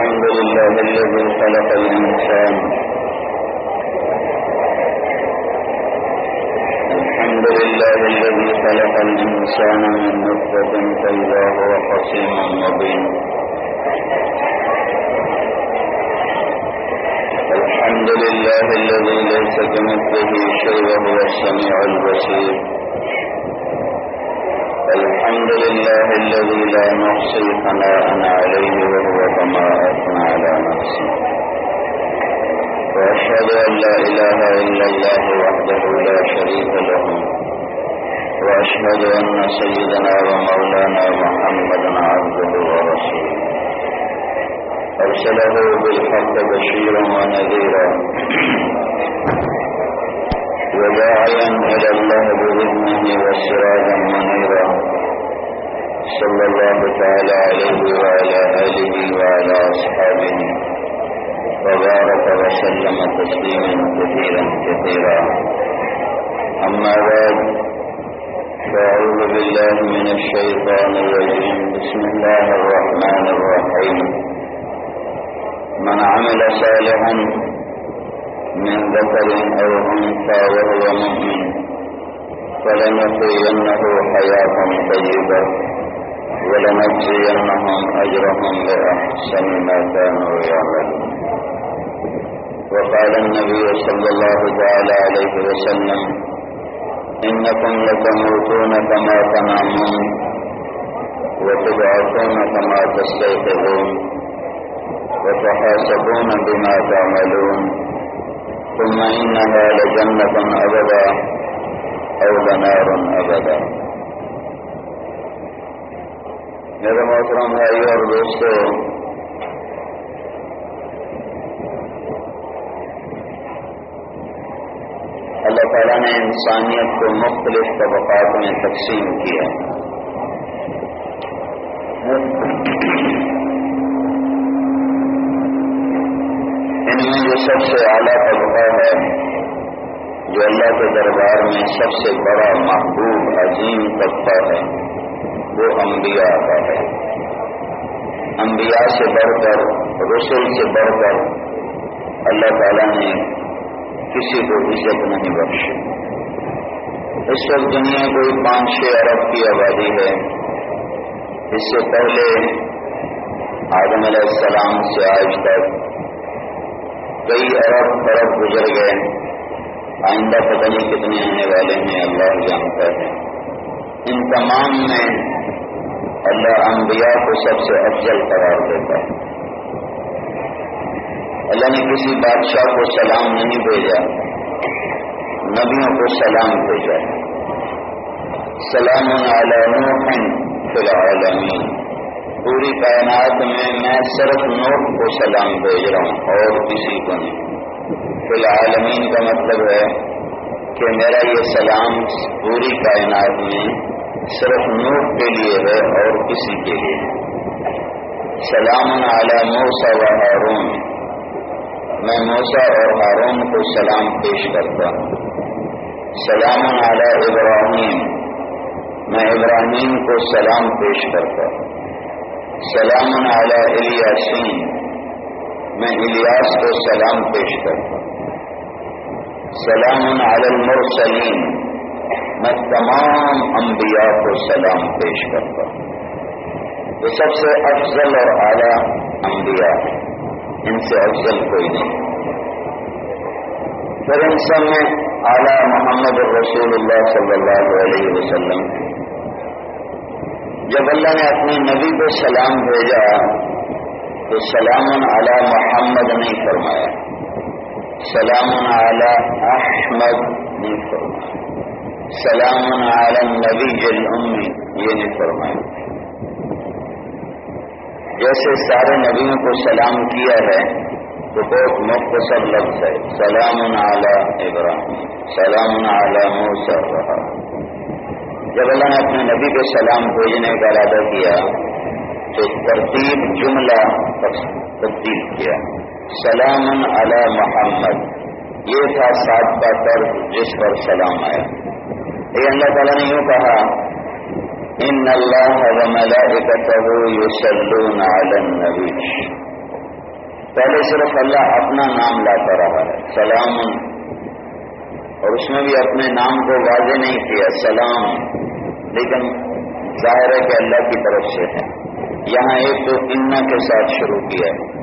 الحمد لله الذي خلق الإنسان. الحمد لله الذي خلق الإنسان من نطفة فإذا هو خصيم مبين. الحمد لله الذي ليس كمثله شيء وهو السميع البصير. الحمد لله الذي لا نحصي ثناء عليه وهو كما أثنى على نفسه. وأشهد أن لا إله إلا الله وحده لا شريك له. وأشهد أن سيدنا ومولانا محمدا عبده ورسوله. أرسله بالحق بشيرا ونذيرا. وداعيا إلى الله بإذنه وسراجا منيرا. صلى الله تعالى عليه وعلى آله وعلى أصحابه وبارك وسلم تسليما كثيرا كثيرا. أما بعد، فأعوذ بالله من الشيطان الرجيم. بسم الله الرحمن الرحيم. من عمل صالحا من ذكر أو أنثى وهو مؤمن فلنحيينه حياة طيبة. ولنجزينهم أجرهم بأحسن ما كانوا يعملون. وقال النبي صلى الله تعالى عليه وسلم، إنكم لتموتون كما تنامون، وتبعثون كما تستيقظون، وتحاسبون بما تعملون، ثم إنها لجنة أبدا أو لنار أبدا. میرے محترم بھائی اور دوستو، اللہ تعالیٰ نے انسانیت کو مختلف طبقات میں تقسیم کیا۔ ان میں جو سب سے اعلیٰ طبقہ ہے، جو اللہ کے دربار میں سب سے بڑا محبوب، عظیم طبقہ ہے۔ وہ انبیاء کا ہے۔ انبیاء سے بڑھ کر، رسول سے بڑھ کر اللہ تعالیٰ نے کسی کو عزت نہیں بخشی۔ اس وقت دنیا کوئی پانچ چھ ارب کی آبادی ہے۔ اس سے پہلے آدم علیہ السلام سے آج تک کئی ارب ارب گزر گئے۔ آئندہ پتہ نہیں کتنے آنے والے ہیں، اللہ جانتا ہے۔ ان تمام میں اللہ انبیاء کو سب سے افضل قرار دیتا ہے۔ اللہ نے کسی بادشاہ کو سلام نہیں بھیجا، نبیوں کو سلام بھیجا۔ سلام نوح فی العالمین۔ پوری کائنات میں میں صرف نوٹ کو سلام بھیج رہا ہوں، اور کسی کو نہیں۔ فی العالمین کا مطلب ہے کہ میرا یہ سلام پوری کائنات میں صرف نوٹ کے لیے ہے اور کسی کے لیے۔ سلام علی موسا و ہارون میں موسا اور ہارون کو سلام پیش کرتا ہوں۔ سلام علی ابراہیم۔ میں ابراہیم کو سلام پیش کرتا ہوں۔ سلام علی الیاسین۔ میں الیاس کو سلام پیش کرتا ہوں۔ سلام علی المرسلین۔ میں تمام انبیاء کو سلام پیش کرتا ہوں۔ یہ سب سے افضل اور اعلیٰ انبیاء ہیں۔ ان سے افضل کوئی نہیں۔ پھر ان سب میں اعلیٰ محمد رسول اللہ صلی اللہ علیہ وسلم۔ جب اللہ نے اپنے نبی کو سلام بھیجا، تو سلام علی محمد نہیں فرمایا۔ سلام علی احمد نہیں فرمایا۔ سلام علی نبی جل امی یہ نہیں فرمایا۔ جیسے سارے نبیوں کو سلام کیا ہے، تو بہت مختصر لفظ ہے۔ سلام علی ابراہیم، سلام علی موسیٰ۔ رہا جب اللہ نے اپنے نبی کے سلام بھیجنے کا ارادہ کیا، تو ترتیب جملہ تبدیل کیا۔ سلام علی محمد، یہ تھا سات کا طرز جس پر سلام آیا۔ یہ اللہ تعالیٰ نے یوں کہا، ان اللہ وملائکتہ یسلون علی النبی. پہلے صرف اللہ اپنا نام لاتا رہا ہے، سلام۔ اور اس میں بھی اپنے نام کو واضح نہیں کیا، سلام۔ لیکن ظاہر ہے کہ اللہ کی طرف سے ہے۔ یہاں ایک تو انا کے ساتھ شروع کیا ہے،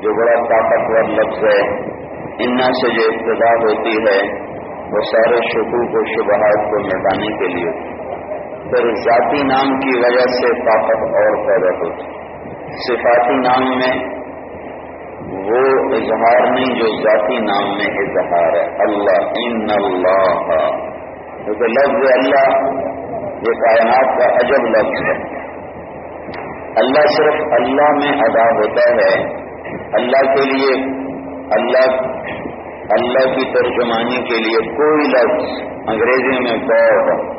جو بڑا طاقتور لفظ ہے۔ انا سے جو ابتدا ہوتی ہے وہ سارے شکوک و شبہات کو مٹانے کے لیے پھر ذاتی نام کی وجہ سے طاقت اور پیدا ہوتی۔ صفاتی نام میں وہ اظہار نہیں جو ذاتی نام میں اظہار ہے۔ اللہ، ان اللہ۔ کیونکہ لفظ اللہ یہ کائنات کا عجب لفظ ہے۔ اللہ صرف اللہ میں ادا ہوتا ہے۔ اللہ کے لیے اللہ اللہ کی ترجمانی کے لیے کوئی لفظ انگریزی میں گوڈ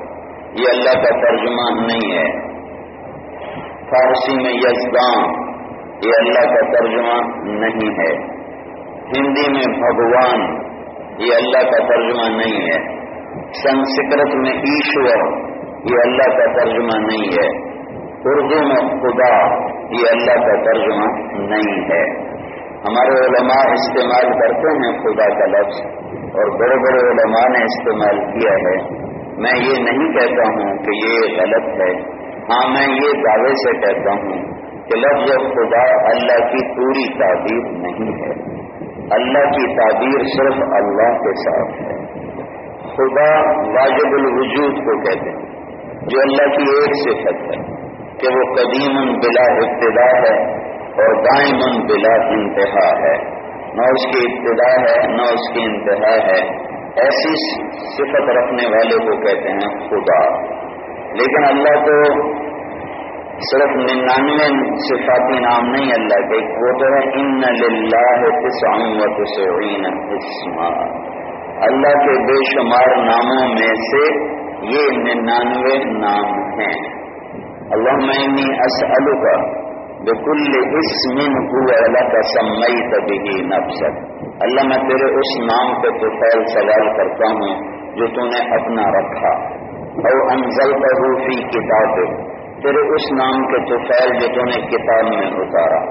یہ اللہ کا ترجمہ نہیں ہے۔ فارسی میں یزدان، یہ اللہ کا ترجمہ نہیں ہے۔ ہندی میں بھگوان، یہ اللہ کا ترجمہ نہیں ہے۔ سنسکرت میں ایشور، یہ اللہ کا ترجمہ نہیں ہے۔ اردو میں خدا، یہ اللہ کا ترجمہ نہیں ہے۔ ہمارے علماء استعمال کرتے ہیں خدا کا لفظ، اور بڑے بڑے علماء نے استعمال کیا ہے۔ میں یہ نہیں کہتا ہوں کہ یہ غلط ہے۔ ہاں میں یہ دعوے سے کہتا ہوں کہ لفظ خدا اللہ کی پوری تعبیر نہیں ہے۔ اللہ کی تعبیر صرف اللہ کے ساتھ ہے۔ خدا واجب الوجود کو کہتے ہیں، جو اللہ کی ایک صفت ہے کہ وہ قدیم بلا ابتدا ہے۔ اور دائم بلا انتہا ہے۔ نہ اس کی ابتدا ہے، نہ اس کی انتہا ہے۔ ایسی صفت رکھنے والے کو کہتے ہیں خدا۔ لیکن اللہ کو صرف ننانوے صفاتی نام نہیں اللہ کے وہ تو ہے، ان و اسما۔ اللہ کے بے شمار ناموں میں سے یہ ننانوے نام ہیں۔ اللہ میں اسلو کا بکل اسمن اللہ کا سمئی تبھی نفسد اللہ، میں تیرے اس نام پہ تو فیل سوال کرتا ہوں جو تو نے اپنا رکھا۔ اور انزل کا روفی کتاب تیرے اس نام کے تو فیل جو تو نے کتاب میں اتارا۔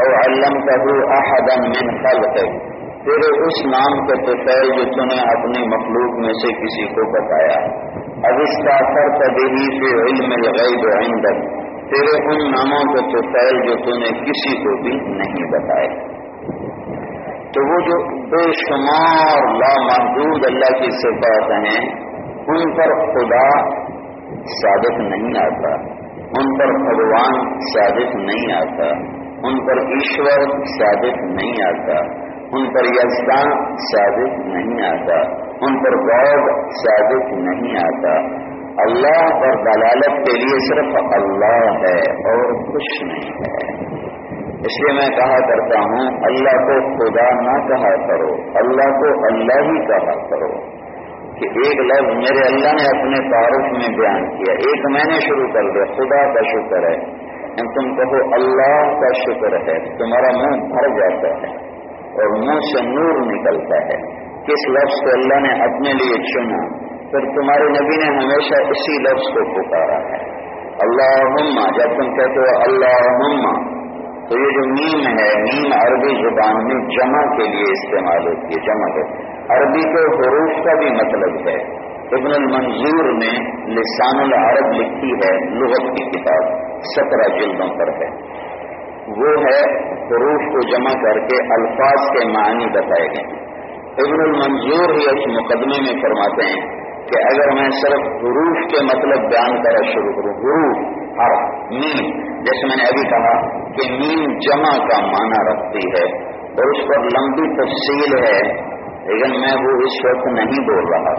اور علم کا احدن من خلق تیرے اس نام کے تو فیل جو تو نے اپنی مخلوق میں سے کسی کو بتایا۔ اب اس کا اثر تبھی سے علم الغیب عندك۔ تیرے ان ناموں کے تو فیل جو تو نے کسی کو بھی نہیں بتائے۔ تو وہ جو بے شمار، لامحدود اللہ کی صفات ہیں، ان پر خدا ثابت نہیں آتا۔ ان پر بھگوان ثابت نہیں آتا۔ ان پر ایشور ثابت نہیں آتا۔ ان پر یزدان ثابت نہیں آتا۔ ان پر گوڈ ثابت نہیں آتا۔ اللہ پر دلالت کے لیے صرف اللہ ہے اور کچھ نہیں ہے۔ اس لیے میں کہا کرتا ہوں، اللہ کو خدا نہ کہا کرو، اللہ کو اللہ ہی کہا کرو کہ ایک لفظ میرے اللہ نے اپنے تعارف میں بیان کیا۔ ایک میں نے شروع کر دیا، خدا کا شکر ہے۔ تم کہو اللہ کا شکر ہے، تمہارا منہ بھر جاتا ہے اور منہ سے نور نکلتا ہے۔ کس لفظ کو اللہ نے اپنے لیے چنا؟ پھر تمہارے نبی نے ہمیشہ اسی لفظ کو پکارا ہے۔ اللہ جب تم کہتے ہو اللہ تو یہ جو نیم ہے نیم عربی زبان میں جمع کے لیے استعمال ہوتی ہے، جمع کرتی عربی کے حروف کا بھی مطلب ہے۔ ابن المنظور نے لسان العرب لکھی ہے، لغت کی کتاب سترہ جلدوں پر ہے۔ وہ ہے حروف کو جمع کر کے الفاظ کے معنی بتائے گئے۔ ابن المنظور ہی اس مقدمے میں فرماتے ہیں کہ اگر میں صرف حروف کے مطلب بیان کرنا شروع کروں، حروف ہر میم، جیسے میں نے ابھی کہا کہ میم جمع کا معنی رکھتی ہے اور اس پر لمبی تفصیل ہے، لیکن میں وہ اس وقت نہیں بول رہا۔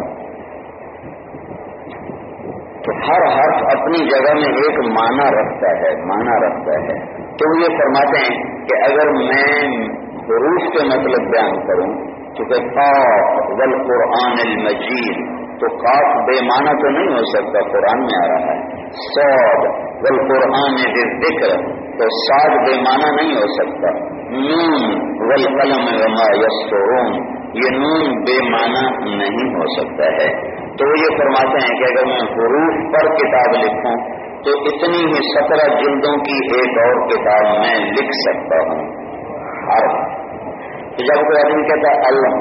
تو ہر حرف اپنی جگہ میں ایک معنی رکھتا ہے، معنی رکھتا ہے۔ تو یہ فرماتے ہیں کہ اگر میں حروف کے مطلب بیان کروں تو کہ قرآن المجید۔ تو کاف بے معنی تو نہیں ہو سکتا، قرآن میں آ رہا ہے۔ سعود ول قرآن ذکر، تو سعد بے معنی نہیں ہو سکتا۔ نون ول قلم وما یسرون یہ نون بے معنی نہیں ہو سکتا ہے۔ تو یہ فرماتے ہیں کہ اگر میں حروف پر کتاب لکھوں، تو اتنی ہی سترہ جلدوں کی ایک اور کتاب میں لکھ سکتا ہوں۔ حرف تو جب کوئی آدمی کہتا ہے اللہ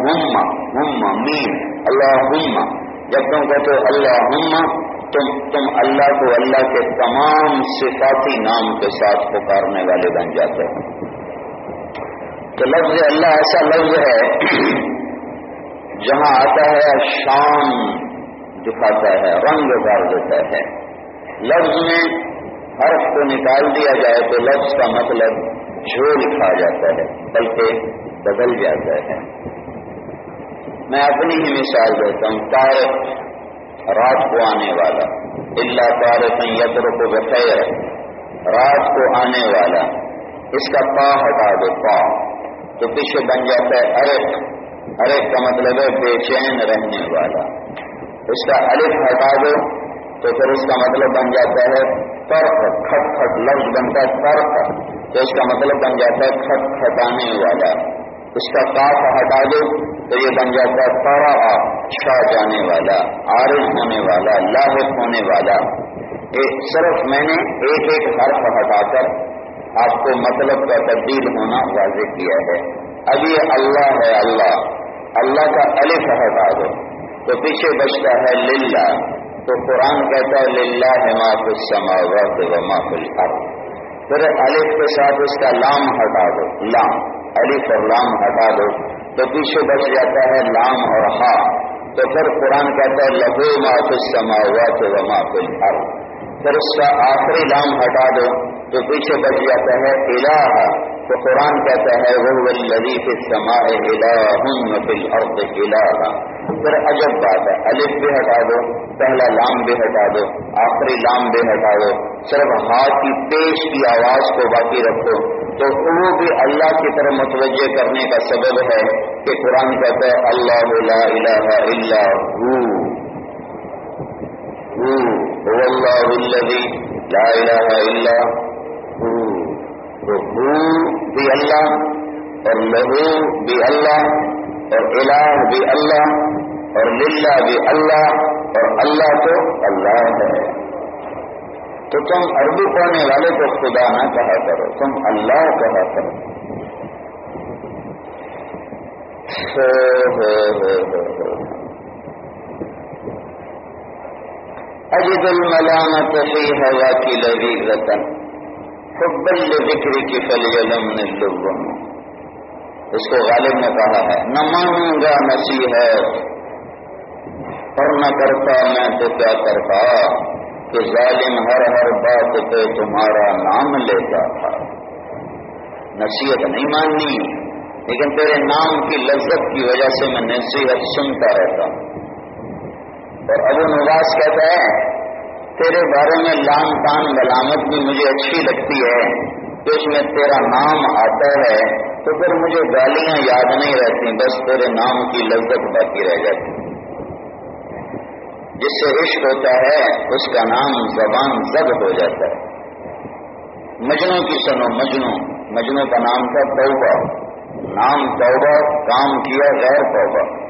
میم اللہ جب تم کہتے ہو اللہ تم تم اللہ کو اللہ کے تمام صفاتی نام کے ساتھ پکارنے والے بن جاتے ہو۔ تو لفظ اللہ ایسا لفظ ہے جہاں آتا ہے شان دکھاتا ہے، رنگ ڈال دیتا ہے۔ لفظ میں حرف کو نکال دیا جائے تو لفظ کا مطلب جھول کھا جاتا ہے، بلکہ بدل جاتا ہے۔ میں اپنی ہی مثال دیتا ہوں تارک رات کو آنے والا۔ اللہ تارک یتر کو بخیر، رات کو آنے والا۔ اس کا پا ہٹا دو، پا۔ تو پیچھے بن جاتا ہے ارک ارک کا مطلب ہے بے چین رہنے والا۔ اس کا الف ہٹا دو، تو پھر اس کا مطلب بن جاتا ہے ترک، کھٹ کھٹ، لفظ بنتا ہے ترک۔ تو اس کا مطلب بن جاتا ہے کھٹ کھٹانے والا۔ اس کا کاف ہٹا دو تو یہ بن جاتا ہے تارا چھا جانے والا، عارض ہونے والا، لاحق ہونے والا۔ صرف میں نے ایک ایک حرف ہٹا کر آپ کو مطلب کا تبدیل ہونا واضح کیا ہے۔ اب یہ اللہ ہے اللہ اللہ کا الف ہٹا دو۔ تو پیچھے بچتا ہے للہ، تو قرآن کہتا ہے للہ ہے معاف السماوات و معاف الارض۔ پھر الف کے ساتھ اس کا لام ہٹا دو، لام، الف اور لام ہٹا دو۔ تو پیچھے بچ جاتا ہے لام اور ہا۔ تو پھر قرآن کہتا ہے لہو معاف سما ہوا تو وہ معافل پھر اس کا آخری لام ہٹا دو، تو پیچھے بچ جاتا ہے الہ۔ تو قرآن کہتا ہے، وہ لدیف سما الہ فل ارد الہ۔ پھر عجب بات ہے، الف بھی ہٹا دو، پہلا لام بھی ہٹا دو، آخری لام بھی ہٹا دو۔ صرف ہاتھ کی پیش کی آواز کو باقی رکھو۔ تو وہ بھی اللہ کی طرف متوجہ کرنے کا سبب ہے کہ قرآن کہتا ہے، اللہ لا الہ الا هو اللہ الذي لا الہ الا تو بھی اللہ، اور لہو بھی اللہ، اور الہ بھی اللہ، اور للہ بھی اللہ، اور اللہ تو اللہ ہے۔ تو تم عربی پڑھنے والے کو خدا نہ کہا کرو، تم اللہ کہا کرو۔ اجد الملامت فی ہوا کی لگی رتن حبل ذکر کی فلیلم نلوم۔ اس کو غالب نے کہا ہے، نہ مانوں گا نصیحت اور نہ کرتا میں تو کیا کرتا۔ کہ ظالم ہر ہر بات پہ تمہارا نام لیتا تھا نصیحت نہیں ماننی، لیکن تیرے نام کی لذت کی وجہ سے میں نصیحت سنتا رہتا ہوں۔ اور ابو نواز کہتا ہے، تیرے بارے میں لام تان ملامت بھی مجھے اچھی لگتی ہے کہ اس میں تیرا نام آتا ہے تو پھر مجھے گالیاں یاد نہیں رہتی، بس تیرے نام کی لذت باقی رہ جاتی۔ جس سے عشق ہوتا ہے، اس کا نام زبان زب ہو جاتا ہے۔ مجنو کی سنو مجنو مجنو کا نام تھا توبہ۔ نام توبہ، کام کیا، غیر توبہ۔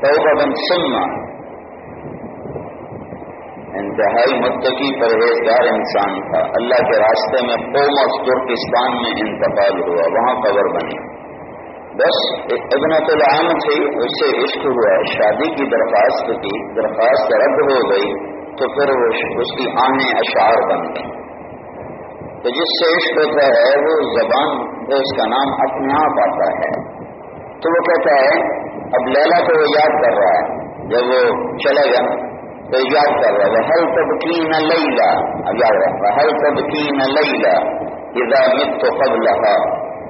توبہ بن سننا۔ انتہائی متقی پرہیزگار انسان تھا۔ اللہ کے راستے میں قومس ترکستان میں انتقال ہوا، وہاں قبر بنی۔ بس ابن العام تھی، اس سے عشق ہوا، شادی کی درخواست کی، درخواست رد ہو گئی، تو پھر وہ اس کی آنے اشعار بن گئی تو جس سے عشق ہوتا ہے، وہ زبان وہ اس کا نام اپنے آپ آتا ہے۔ تو وہ کہتا ہے، اب لیلا کو وہ یاد کر رہا ہے۔ جب وہ چلے گا، تو یاد کر رہا ہے ہل تب کی نہ لئی اب یاد رہا ہل تب کی نہ لئی اذا مت تو قبل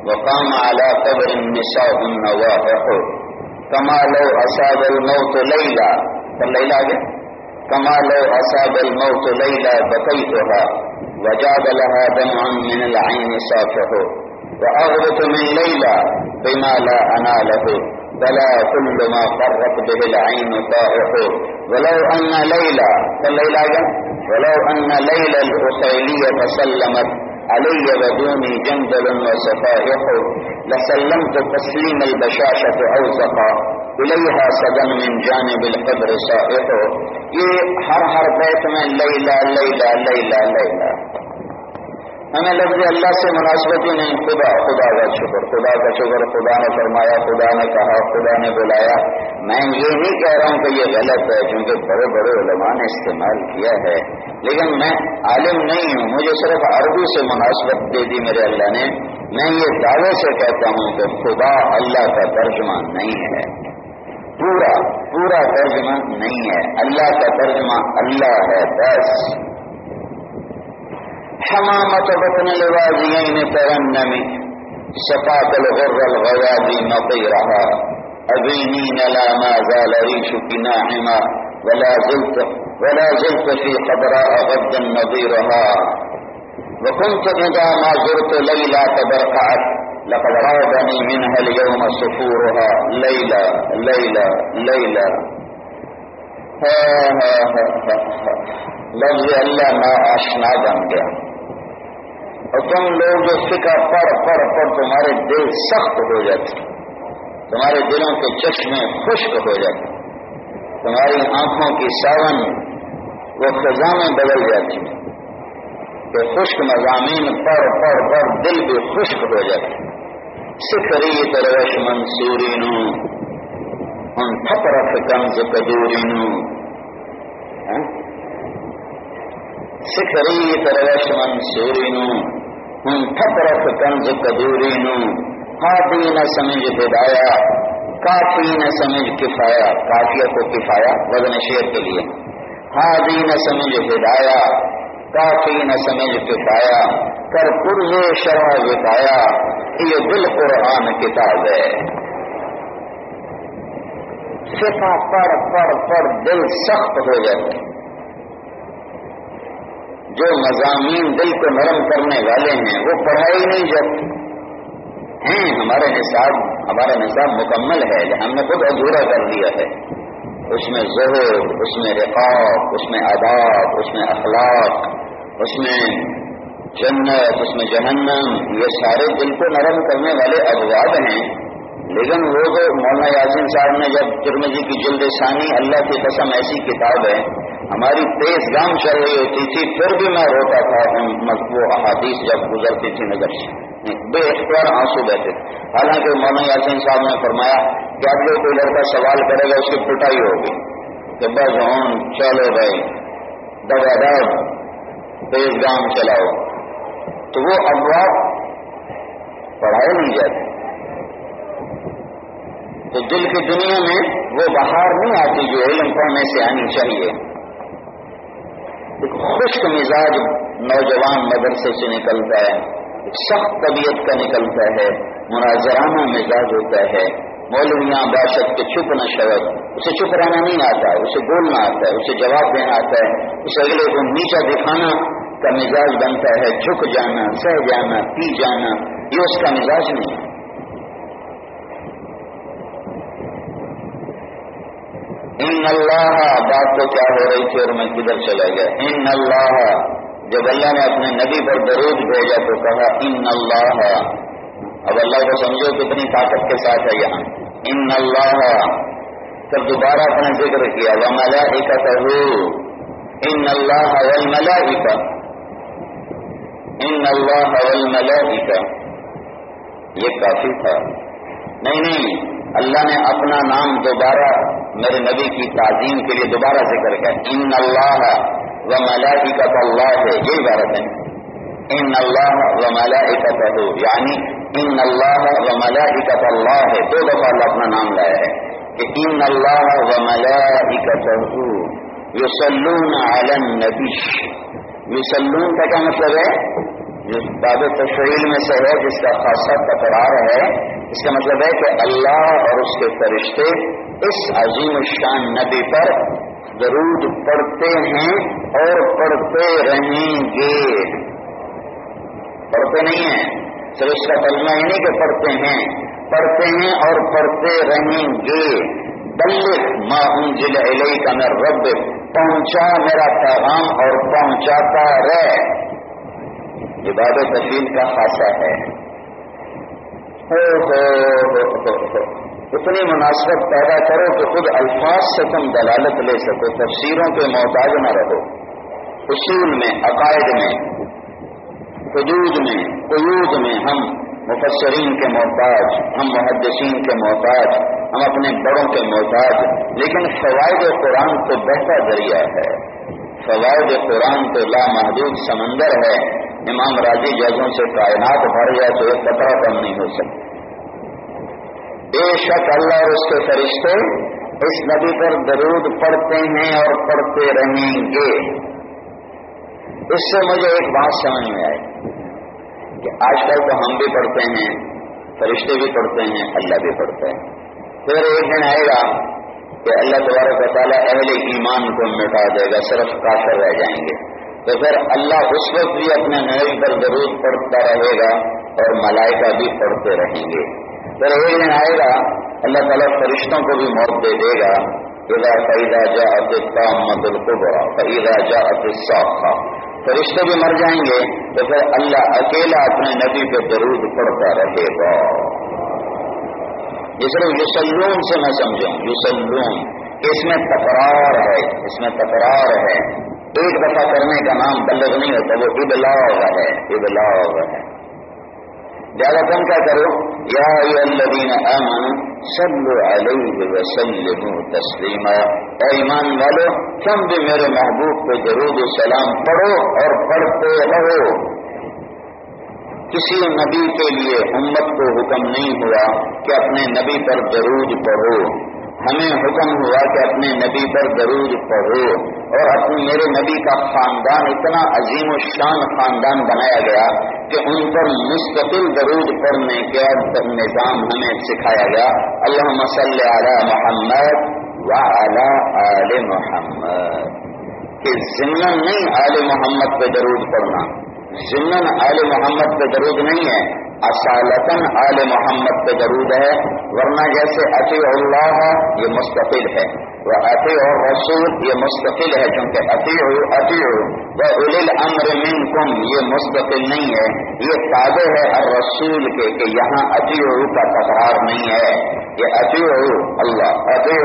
وقام على قبر النساء النواحق كما لو أصاب الموت ليلى. فالليلى كما لو أصاب الموت ليلى بقيتها. وجاد لها دمع من العين صافح وأغبط من ليلى بما لا أناله. فلا كل ما قرت به العين طائح ولو أن ليلى. فالليلى ولو أن ليلى الأخيلية سلمت علي بدوني جندل وصفائح لسلمت تسليم البشاشة أوزقا إليها صدن من جانب القبر صائح یہ ہر ہر بیت میں لیلا لیلا لیلا لیلا ہمیں لفظ اللہ سے مناسبت ہی نہیں، خدا خدا کا شکر، خدا کا شکر، خدا نے فرمایا، خدا نے کہا، خدا نے بلایا۔ میں یہ نہیں کہہ رہا ہوں کہ یہ غلط ہے، کیونکہ بڑے بڑے علماء نے استعمال کیا ہے۔ لیکن میں عالم نہیں ہوں، مجھے صرف عربی سے مناسبت دے دی میرے اللہ نے۔ میں یہ دعوے سے کہتا ہوں کہ خدا اللہ کا ترجمہ نہیں ہے۔ پورا پورا ترجمہ نہیں ہے۔ اللہ کا ترجمہ اللہ ہے، بس۔ حمامت بطن الوازین ترنمی سفاق الغر الغوادي مطيرها. أبينين لا ما زال ريشك ناعما ولا زلت, ولا زلت في قبراء غدا نظيرها وكنت إذا ما زرت ليلى تبرقعت لقد رابني منها اليوم صفورها ليلى ليلى ليلى. ها ها ها ها لفظ اللہ نا آشنا بن گیا اور تم لوگ جو فکر پڑھ پڑھ پڑھ تمہارے دل سخت ہو جاتے تمہارے دلوں کے چشمے خشک ہو جاتے تمہاری آنکھوں کی ساون وہ خزاں میں بدل جاتی کہ خشک مضامین پڑھ پڑھ پڑھ دل بھی خشک ہو جاتے سکھری تروش منصوری ان تھپرف کنز کدوری نو ہاں؟ سکھری تروش منصوری نو ہوں کنز کدوری نو ہاتھی نہ سمجھ ہدایا کافی نہ سمجھ کفایا کافی کو کفایا وزن شیر کے لیے۔ ہادی نہ سمجھ ہدایا کافی نہ سمجھ کفایا کر پورزے شرح بتایا یہ دل قرآن کتاب ہے۔ صفا پڑھ پڑھ پڑھ دل سخت ہو جاتے جو مضامین دل کو نرم کرنے والے ہیں، وہ پڑھائی نہیں جاتی ہیں، ہمارے نصاب ہمارا نصاب مکمل ہے ہم نے خود ادھورا کر دیا ہے۔ اس میں ظہر اس میں رقاب اس میں آداب، اس میں اخلاق، اس میں جنت، اس میں جہنم، یہ سارے دل کو نرم کرنے والے ابواب ہیں۔ لیکن وہ تو مولانا یاسین صاحب نے جب ترمجی کی جلد ثانی، اللہ کی قسم ایسی کتاب ہے ہماری تیز گام چل رہی ہوتی تھی، پھر بھی میں روتا تھا وہ احادیث جب گزرتی تھی نظر سے۔ بے اختیار آنسو بہتے حالانکہ مولانا یاسین صاحب نے فرمایا کہ اب کوئی لڑکا سوال کرے گا، اس کی پٹائی ہوگی۔ کہ بس ہوں چلو بھائی دبا دب تیز گام چلاؤ۔ تو وہ افواہ پڑھائے نہیں جاتے تو دل کی دنیا میں وہ باہر نہیں آتی جو علم پڑھنے سے آنی چاہیے۔ ایک خشک مزاج نوجوان مدرسے سے نکلتا ہے ایک سخت طبیعت کا نکلتا ہے، مناظرانہ مزاج ہوتا ہے۔ مولویاں باشد کے چپ نہ شبد اسے چپ رہنا نہیں آتا، اسے بولنا آتا ہے، اسے جواب دینا آتا ہے۔ اسے اگلے کو نیچا دکھانا کا مزاج بنتا ہے، جھک جانا، سہ جانا، پی جانا، یہ اس کا مزاج نہیں ہے ان اللہ بات تو کیا ہو رہی تھی اور میں کدھر چلا گیا؟ ان اللہ، جب اللہ نے اپنے نبی پر درود بھیجا تو کہا، ان اللہ۔ اب اللہ کو سمجھو کتنی طاقت کے ساتھ ہے یہاں۔ ان اللہ۔ پھر دوبارہ اپنے ذکر کیا، وہ ملا ان اللہ ملا ان اللہ ملا یہ کافی تھا۔ نہیں نہیں۔ اللہ نے اپنا نام دوبارہ میرے نبی کی تعظیم کے لیے دوبارہ ذکر کیا۔ ان اللہ و ملائی کا اللہ ہے، یہی بات ہے۔ ان اللہ و ملائی کا یعنی ان اللہ و ملائی کا اللہ ہے۔ دو دفعہ اللہ اپنا نام لایا ہے کہ ان اللہ و ملائی کا یوسلون عالم نبیش یوسلون کا کیا مطلب ہے؟ جس باب تشریل میں سے ہے، جس کا خاصا تکرار ہے اس کا مطلب ہے کہ اللہ اور اس کے فرشتے اس عظیم الشان نبی پر درود پڑھتے ہیں اور پڑھتے رہیں گے۔ پڑھتے نہیں ہیں، صرف اس کا ترجمہ یہ نہیں کہ پڑھتے ہیں پڑھتے ہیں اور پڑھتے رہیں گے۔ ماں انجل علیہ کا میں رب پہنچا میرا پیغام اور پہنچاتا رہ۔ عباد و تشیل کا خاصہ ہے۔ اتنی مناسبت پیدا کرو کہ خود الفاظ سے تم دلالت لے سکو، تفسیروں کے محتاج نہ رہو۔ اصول میں، عقائد میں، حدود میں، قیود میں ہم مفسرین کے محتاج، ہم محدثین کے محتاج، ہم اپنے بڑوں کے محتاج۔ لیکن فوائد قرآن تو بہتا ذریعہ ہے۔ فوائد قرآن تو لامحدود سمندر ہے۔ امام راضی جیسوں سے کائنات بھر جائے تو ایک قطرہ کم نہیں ہو سکتا۔ بے شک اللہ اور اس کے فرشتے اس نبی پر درود پڑھتے ہیں اور پڑھتے رہیں گے۔ اس سے مجھے ایک بات سمجھ میں آئی کہ آج کل تو ہم بھی پڑھتے ہیں، فرشتے بھی پڑھتے ہیں، اللہ بھی پڑھتے ہیں۔ پھر ایک دن آئے گا کہ اللہ تبارک تعالیٰ اہل ایمان کو مٹا دے گا، صرف کافر رہ جائیں گے۔ تو پھر اللہ اس وقت بھی اپنے نئے پر ضرور پڑھتا رہے گا اور ملائکہ بھی پڑھتے رہیں گے۔ پھر ایک دن آئے گا، اللہ تعالیٰ فرشتوں کو بھی موت دے دے گا۔ ادا فیدا جا اتفا مد القبرا فیدا جا اتفا فرشتے بھی مر جائیں گے، تو پھر اللہ اکیلا اپنے نبی پہ درود پڑتا رہے گا۔ اس لیے یوسلوم سے میں سمجھوں یوسلوم اس میں تکرار ہے، اس میں تکرار ہے۔ ایک دفعہ کرنے کا نام بلغ نہیں ہوتا، وہ ابلاغ ہے ابلاغ ہے۔ زیادہ کم کیا کرو؟ یا الذین امن صلو علیہ وسلم تسلیما۔ اے ایمان والو تم بھی میرے محبوب پہ درود و سلام پڑھو اور پڑھتے رہو۔ کسی نبی کے لیے امت کو حکم نہیں ہوا کہ اپنے نبی پر درود پڑھو۔ ہمیں حکم ہوا کہ اپنے نبی پر درود پڑھو اور اپنے میرے نبی کا خاندان اتنا عظیم و شان خاندان بنایا گیا کہ ان پر مستقل درود پڑھنے کا نظام ہمیں سکھایا گیا۔ اللہ مسل علی محمد و اعلی آل محمد۔ کہ ضمن نہیں آل محمد پہ درود پڑھنا۔ ضمن آل محمد پہ درود نہیں ہے، اصالتاً آل محمد پہ درود ہے، ورنہ جیسے عطی اللہ یہ مستقل ہے۔ وہ عطی اور رسول یہ مستقل ہے کیونکہ عطی عطی وہ اول امر من کم یہ مستقل نہیں ہے۔ یہ تازے ہے اور رسول کے کہ یہاں عطی کا تکرار نہیں ہے۔ یہ عطی اللہ، عطی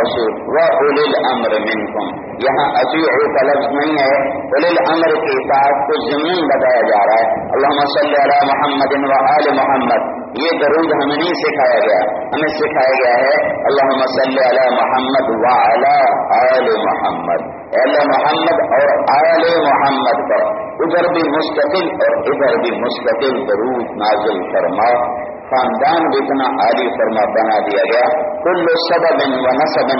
رسول۔ وہ اول امر من کم یہاں عطی کا لفظ نہیں ہے۔ اول امر کے ساتھ کو زمین بتایا جا رہا ہے۔ اللہ صلی اللہ محمد و آل محمد۔ یہ درود ہمیں نہیں سکھایا گیا۔ ہمیں سکھایا گیا ہے اللہ صلی اللہ محمد و آل محمد. اللہ محمد اور آل محمد پر. ادھر بھی مستقل اور ادھر بھی مستقل درود نازل فرما. خاندان بھی اتنا عالی فرما بنا دیا گیا. کل سبب و نصب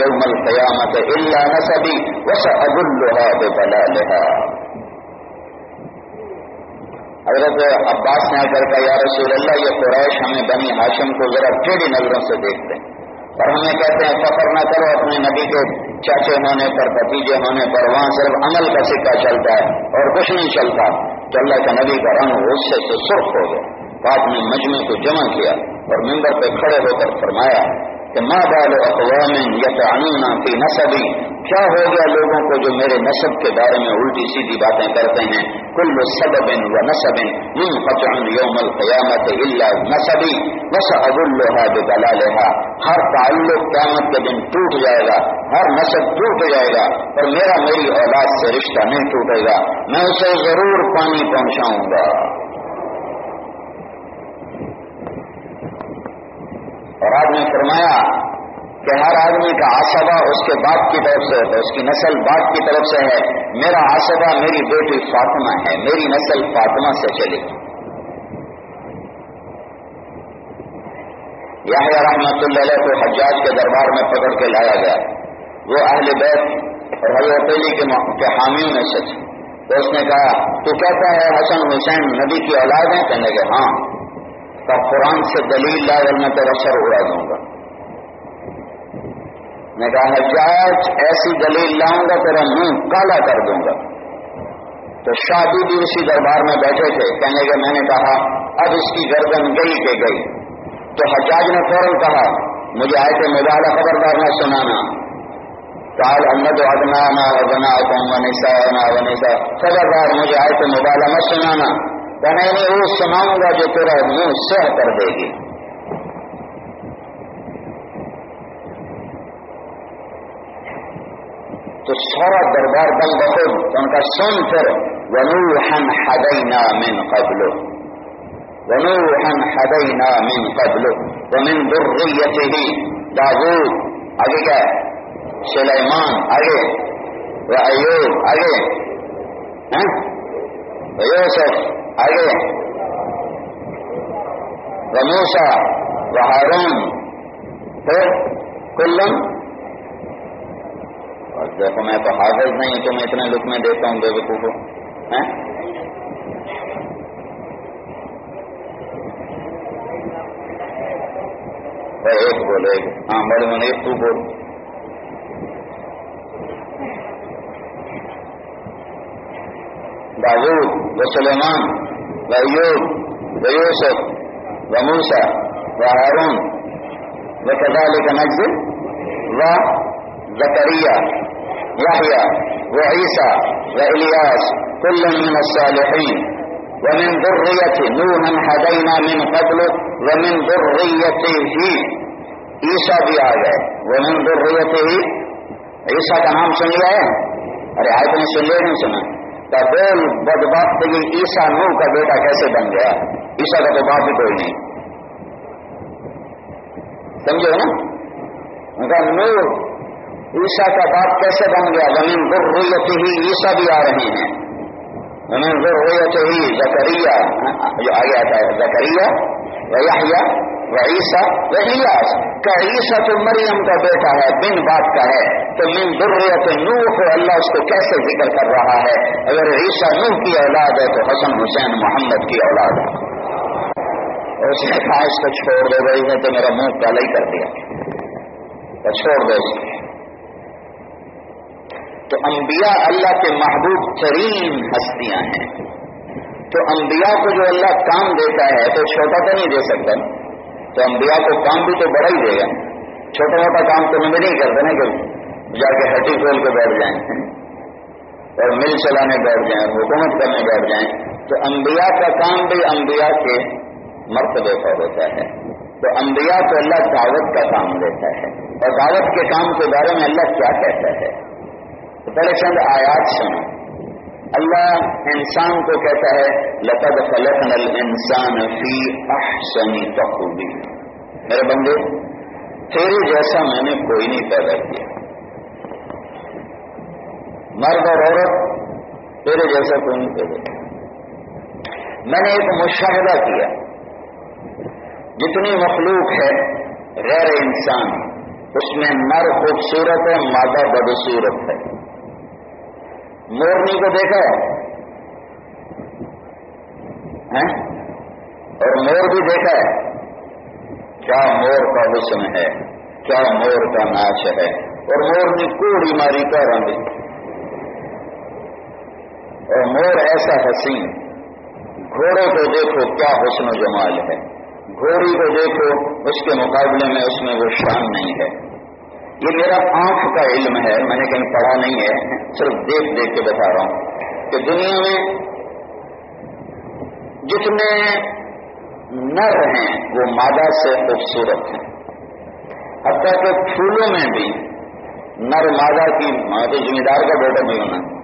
یوم القیامت الا نصبی وسأبلها ببلالها حضرت عباس نے کر کا یا رسول اللہ، یہ قریش ہمیں بنی ہاشم کو ذرا ٹیڑھی نظروں سے دیکھتے ہیں۔ اور ہمیں کہتے ہیں، فخر نہ کرو، اپنے نبی کے چاچے ہونے پر، بھتیجے ہونے پر، وہاں صرف عمل کا سکہ چلتا ہے اور کچھ نہیں چلتا۔ تو اللہ کے نبی کا رنگ غصے سے سرخ ہو گیا۔ بعد نے مجمع کو جمع کیا اور ممبر پہ کھڑے ہو کر فرمایا کہ ماں بال اقوام یا قانون فی نصبی کیا ہو گیا لوگوں کو جو میرے نصب کے بارے میں الٹی سیدھی باتیں کرتے ہیں؟ کل سبب و نصب من قطع یوم القیامت الا نصبی بس اب اللہ بلا ہر تعلق قیامت کے دن ٹوٹ جائے گا، ہر نصب ٹوٹ جائے گا، اور میرا میری اولاد سے رشتہ نہیں ٹوٹے گا۔ میں اسے ضرور پانی پہنچاؤں گا۔ اور آپ نے فرمایا کہ ہر آدمی کا آسبا اس کے باپ کی طرف سے ہوتا ہے، اس کی نسل باپ کی طرف سے ہے۔ میرا آسبا میری بیٹی فاطمہ ہے، میری نسل فاطمہ سے چلے گی رحمت اللہ کو حجاج کے دربار میں پکڑ کے لایا گیا۔ وہ اہل بیت اور حضرت علی کے حامیوں میں سے تھے۔ تو اس نے کہا، تو کہتا ہے حسن حسین نبی کی اولاد ہیں؟ کہنے کے ہاں۔ قرآن سے دلیل لا کر میں تیرا سر اڑا دوں گا۔ میں کہا حجاج ایسی دلیل لاؤں گا، تیرا منہ کالا کر دوں گا۔ تو شادی بھی اسی دربار میں بیٹھے تھے۔ کہنے کے میں نے کہا، اب اس کی گردن گئی کہ گئی۔ تو حجاج نے فوراً کہا، مجھے آئے تھے مزاح خبردار نہ سنانا۔ کال احمد ادنا نہ ادنا قوم ونسا نہ ونسا خبردار، مجھے آئے تھے مبالہ مت سنانا۔ میں نے وہ سناؤں گا جو تیرا منہ سہ کر دے گی۔ تو سورا دربار بل بخود ان کا سن پھر ونوحا حدینا من قبل ونوحا حدینا من قبل ومن ذریته داود۔ آگے کیا؟ سلیمان، آگے۔ و ایوب آگے ہاں؟ یوسف آگے موسا ہارون پھر کلم اور دیکھو میں تو حافظ نہیں، تو میں اتنے لک میں دیتا ہوں بے بکو کو ایک بولے ہاں بڑے من ایک تو بول۔ داود۔ و سلیمان و ایوب و یوسف وموسى، وهارون. وكذلك نجزي وزكريا يحيى، وعيسى، وإلياس، كل من الصالحين. ومن ذرية نوحا هدينا من قبل، ومن ذريته عیسا بھی آ گئے. وہ من ذریته کا نام سن لیا ہے؟ ارے آج نے سن لیا نہیں سنا۔ کا بول لیکن عیسا نو کا بیٹا کیسے بن گیا؟ عیسا کا تو باپ ہی کوئی نہیں۔ سمجھو نا؟ ان کا نور عیسا کا باپ کیسے بن گیا؟ زمین رخ ہوئی تو ہی عیسا بھی آ رہے ہیں۔ زمین ضروریت ہی زکریہ ہاں، جو آگے آتا ہے زکریہ و و عیسا کا عیسا تو مریم کا بیٹا ہے، بن باپ کا ہے، تو من ضروریت نوح، اللہ اس کو کیسے ذکر کر رہا ہے؟ اگر عیسا نوح کی اولاد ہے، تو حسن حسین محمد کی اولاد ہے۔ اور اس نے کہا، اس کو چھوڑ دو بھائی نے تو میرا منہ کالا ہی کر دیا۔ تو چھوڑ دو اس کو۔ تو انبیاء اللہ کے محبوب ترین ہستیاں ہیں۔ تو انبیاء کو جو اللہ کام دیتا ہے تو چھوٹا تو نہیں دے سکتا تو انبیاء کو کام بھی تو بڑا ہی دے گا۔ چھوٹا موٹا کام تو ہمیں نہیں کرتے نا کہ جا کے ہٹی کھول کے بیٹھ جائیں۔ اور مل چلانے بیٹھ جائیں حکومت کرنے بیٹھ جائیں۔ تو انبیاء کا کام بھی انبیاء کے مرتبے پر ہوتا ہے۔ تو انبیاء کو اللہ دعوت کا کام دیتا ہے۔ اور دعوت کے کام کے بارے میں اللہ کیا کہتا ہے؟ تو پہلے چند آیات سنو۔ اللہ انسان کو کہتا ہے، لقد خلقنا الانسان فی احسن تقوی میرے بندے تیرے جیسا میں نے کوئی نہیں پیدا کیا۔ مرد اور عورت تیرے جیسا کوئی نہیں پیدا کیا۔ میں نے ایک مشاہدہ کیا۔ جتنی مخلوق ہے، غیر انسان، اس میں نر خوبصورت ہے، مادہ بدصورت ہے۔ مورنی کو دیکھا ہے؟ اور مور بھی دیکھا ہے۔ کیا مور کا حسن ہے؟ کیا مور کا ناچ ہے؟ اور مورنی کوڑی ماری کا رنگ؟ اور مور ایسا حسین۔ گھوڑے کو دیکھو کیا حسن و جمال ہے۔ گھوڑی کو دیکھو، اس کے مقابلے میں اس میں وہ شان نہیں ہے۔ یہ میرا آنکھ کا علم ہے، میں نے کہیں پڑھا نہیں ہے، صرف دیکھ دیکھ کے بتا رہا ہوں کہ دنیا میں جتنے نر ہیں، وہ مادہ سے خوبصورت ہیں۔ حتیٰ کہ پھولوں میں بھی نر مادہ کی ذمہ دار کا بیٹا نہیں ہونا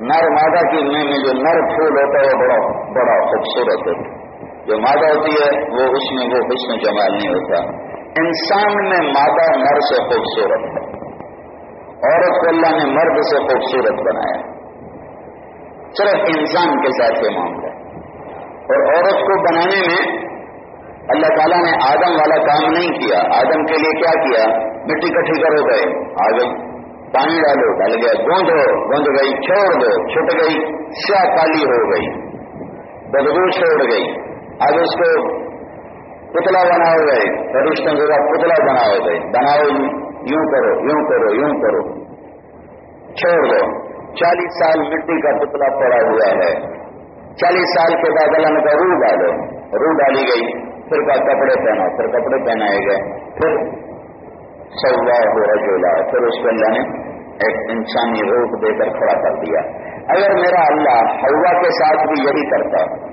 نر مادہ کی میں جو نر پھول ہوتا ہے، وہ بڑا بڑا خوبصورت ہوتا ہے۔ جو مادہ ہوتی ہے، وہ اس میں، وہ حسن جمال نہیں ہوتا۔ انسان میں مادہ نر سے خوبصورت ہے۔ عورت کو اللہ نے مرد سے خوبصورت بنایا۔ صرف انسان کے ساتھ یہ معاملہ اور عورت کو بنانے میں اللہ تعالیٰ نے آدم والا کام نہیں کیا۔ آدم کے لیے کیا کیا؟ مٹی کٹھی کرو گئے۔ آگے پانی ڈالو، ڈال گیا۔ گوندو گوند گئی، چھوڑ دو، چھٹ گئی، سیاہ کالی ہو گئی، بدبو چھوڑ گئی۔ اب اس کو پتلا بناؤ گئے رشتوں کا پتلا بناؤ گئے بناؤ یوں کرو یوں کرو یوں کرو۔ چھوڑ دو۔ چالیس سال مٹی کا پتلا پڑا ہوا ہے۔ چالیس سال کے بعد اللہ نے کہا روح ڈالو۔ روح ڈالی گئی۔ پھر کا کپڑے پہنا پھر کپڑے پہنائے گئے۔ پھر سوا ہو رجولا پھر اس کو اللہ نے ایک انسانی روح دے کر کھڑا کر دیا۔ اگر میرا اللہ ہوا کے ساتھ بھی یہی کرتا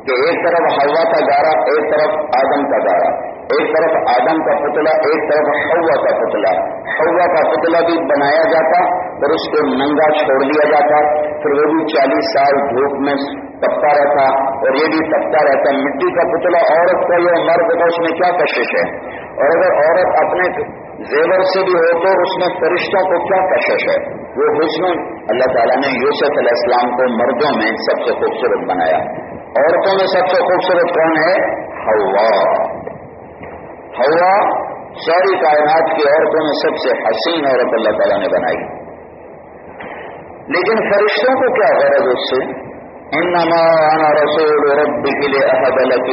کہ ایک طرف ہوا کا گارا، ایک طرف آدم کا گارا۔ ایک طرف آدم کا پتلا، ایک طرف ہوا کا پتلا۔ ہوا کا پتلا بھی بنایا جاتا، پھر اس کو ننگا چھوڑ دیا جاتا۔ پھر وہ بھی چالیس سال دھوپ میں تپتا رہتا، اور یہ بھی تپتا رہتا۔ مٹی کا پتلا عورت کا یا مرد کا، اس میں کیا کشش ہے؟ اور اگر عورت اپنے زیور سے بھی ہو تو اس میں فرشتوں کو کیا کشش ہے؟ وہ حسن۔ اللہ تعالیٰ نے یوسف علیہ السلام کو مردوں میں سب سے خوبصورت بنایا۔ عورتوں میں سب سے خوبصورت کون ہے؟ ہوا ہوا ساری کائنات کی عورتوں میں سب سے حسین عورت اللہ تعالیٰ نے بنائی۔ لیکن فرشتوں کو کیا غرض اس سے؟ انما انا رسول ربی کے لیے احد کی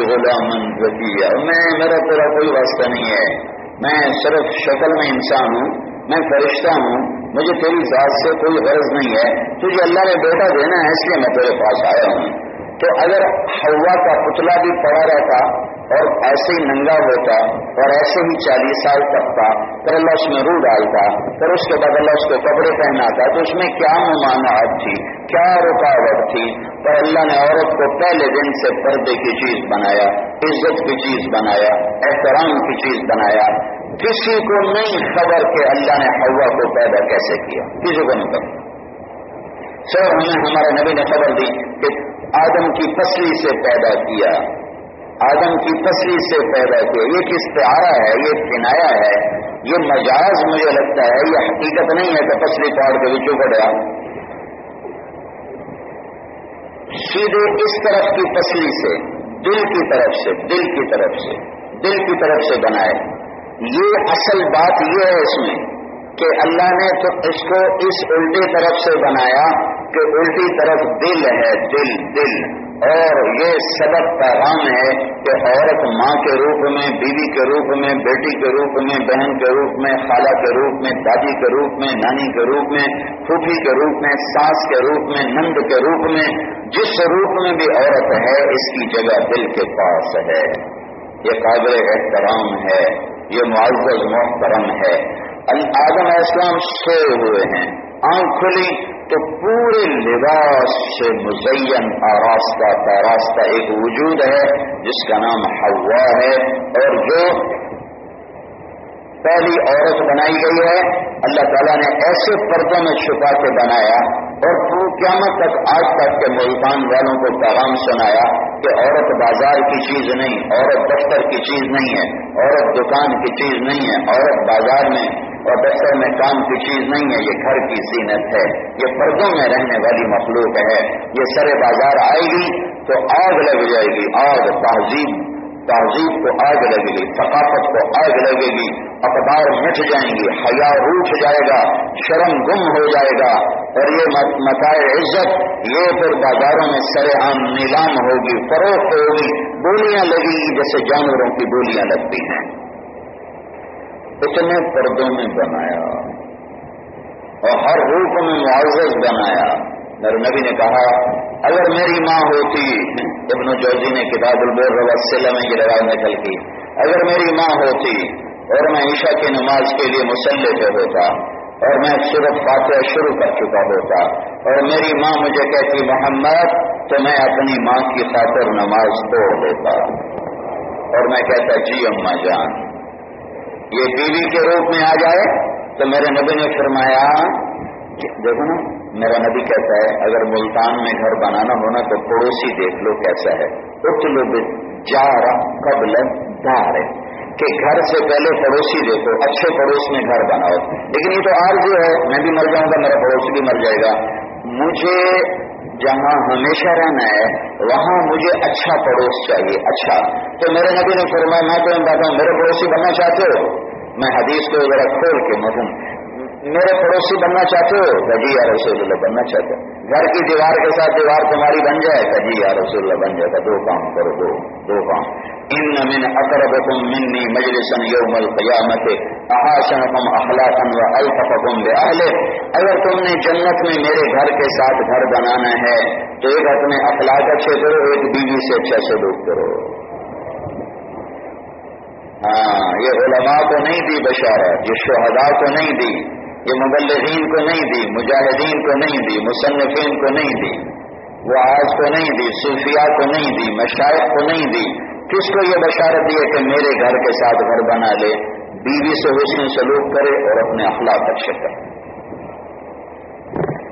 میں، میرا پورا کوئی واسطہ نہیں ہے۔ میں صرف شکل میں انسان ہوں، میں فرشتہ ہوں۔ مجھے تیری ذات سے کوئی غرض نہیں ہے۔ تجھے اللہ نے بیٹا دینا ہے، اس لیے میں تیرے پاس آیا ہوں۔ تو اگر ہوا کا پتلا بھی پڑا رہتا اور ایسے ہی ننگا ہوتا اور ایسے ہی چالیس سال تک کا پھر اللہ اس میں روح ڈالتا، پھر اس کے بعد اللہ اس کو کپڑے پہناتا، تو اس میں کیا ممانعت تھی؟ کیا رکاوٹ تھی؟ پر اللہ نے عورت کو پہلے دن سے پردے کی چیز بنایا، عزت کی چیز بنایا، احترام کی چیز بنایا۔ کسی کو نہیں خبر کہ اللہ نے ہوا کو پیدا کیسے کیا۔ کسی کو نہیں خبر۔ سر ہمیں، ہمارے نبی نے خبر دی کہ آدم کی پسلی سے پیدا کیا۔ آدم کی تصویر سے پیدا کیا۔ یہ کس ہے؟ یہ کنایا ہے۔ یہ مجاز مجھے لگتا ہے۔ یہ حقیقت نہیں ہے کہ پسلی پاڑ کے بچوں پڑا سیدھے اس طرف کی پسلی سے، دل کی طرف سے، دل کی طرف سے، دل کی طرف سے بنائے۔ یہ اصل بات یہ ہے اس میں۔ کہ اللہ نے تو اس کو اس الٹی طرف سے بنایا کہ الٹی طرف دل ہے دل دل اور یہ سبق پیغام ہے کہ عورت ماں کے روپ میں بیوی کے روپ میں بیٹی کے روپ میں بہن کے روپ میں خالہ کے روپ میں دادی کے روپ میں نانی کے روپ میں پھوپھی کے روپ میں ساس کے روپ میں نند کے روپ میں جس روپ میں بھی عورت ہے اس کی جگہ دل کے پاس ہے یہ قابل احترام ہے یہ معزز محترم ہے آدم اسلام سوئے ہوئے ہیں۔ آنکھ کھلی تو پورے لباس سے مزین آراستہ پیراستہ ایک وجود ہے جس کا نام ہوا ہے اور جو پہلی عورت بنائی گئی ہے۔ اللہ تعالیٰ نے ایسے پردوں میں چھپا کے بنایا اور قیامت تک آج تک کے ملتان والوں کو پیغام سنایا کہ عورت بازار کی چیز نہیں، عورت دفتر کی چیز نہیں ہے، عورت دکان کی چیز نہیں ہے، عورت بازار میں اور دفتر میں کام کی چیز نہیں ہے، یہ گھر کی زینت ہے۔ یہ پردوں میں رہنے والی مخلوق ہے۔ یہ سر بازار آئے گی تو آگ لگ جائے گی۔ آگ تہذیب تہذیب کو آگ لگے گی، ثقافت کو آگ لگے گی۔ اخبار مٹ جائیں گی حیا روٹ جائے گا، شرم گم ہو جائے گا۔ اور یہ متائے عزت، یہ پھر بازاروں میں سر عام نیلام ہوگی، فروخت ہوگی۔ بولیاں لگی جیسے جانوروں کی بولیاں لگتی ہیں۔ اتنے پردوں میں بنایا اور ہر روپ میں معزز بنایا۔ میرے نبی نے کہا، اگر میری ماں ہوتی، ابن جوزی نے کتاب البور روا میں یہ روایت نکل کی، اگر میری ماں ہوتی اور میں عشاء کی نماز کے لیے مسلح پہ ہوتا اور میں صرف فاتحہ شروع کر چکا ہوتا اور میری ماں مجھے کہتی، محمد، تو میں اپنی ماں کی خاطر نماز توڑ دیتا اور میں کہتا جی اما جان یہ بیوی کے روپ میں آ جائے تو میرے نبی نے فرمایا دیکھو نا، میرا نبی کہتا ہے؟ اگر ملتان میں گھر بنانا ہونا تو پڑوسی دیکھ لو کیسا ہے۔ اٹھ لو جا رہا قبل دار کہ گھر سے پہلے پڑوسی دیکھو، اچھے پڑوس میں گھر بناؤ۔ لیکن یہ تو آج جو ہے، میں بھی مر جاؤں گا، میرا پڑوسی بھی مر جائے گا۔ مجھے جہاں ہمیشہ رہنا ہے، وہاں مجھے اچھا پڑوس چاہیے اچھا۔ تو میرے نبی نے فرمایا، میں تو ہوں میرے پڑوسی بننا چاہتے ہو؟ میں حدیث کو ذرا کھول کے مروں میرے پڑوسی بننا چاہتے ہو؟ کجی یا رسول اللہ، بننا چاہتے ہو۔ گھر کی دیوار کے ساتھ دیوار تمہاری بن جائے کجی یا رسول اللہ بن جائے گا دو کام کرو، دو دو کام۔ ان من اقربكم مني مجلسا يوم القيامه احسنكم اخلاقا والطفكم باهله اگر تم نے جنت میں میرے گھر کے ساتھ گھر بنانا ہے، تو ایک اپنے اخلاق اچھے کرو، ایک بیوی سے اچھا سلوک کرو۔ ہاں یہ علماء کو نہیں دی بشارت، یہ شہداء کو نہیں دی۔ یہ مبلغین کو نہیں دی، مجاہدین کو نہیں دی، مصنفین کو نہیں دی وہ آج کو نہیں دی، صوفیاء کو نہیں دی مشائق کو نہیں دی۔ کس کو یہ بشارت دی ہے کہ میرے گھر کے ساتھ گھر بنا لے، بیوی سے حسن سلوک کرے اور اپنے اخلاق اچھے کرے۔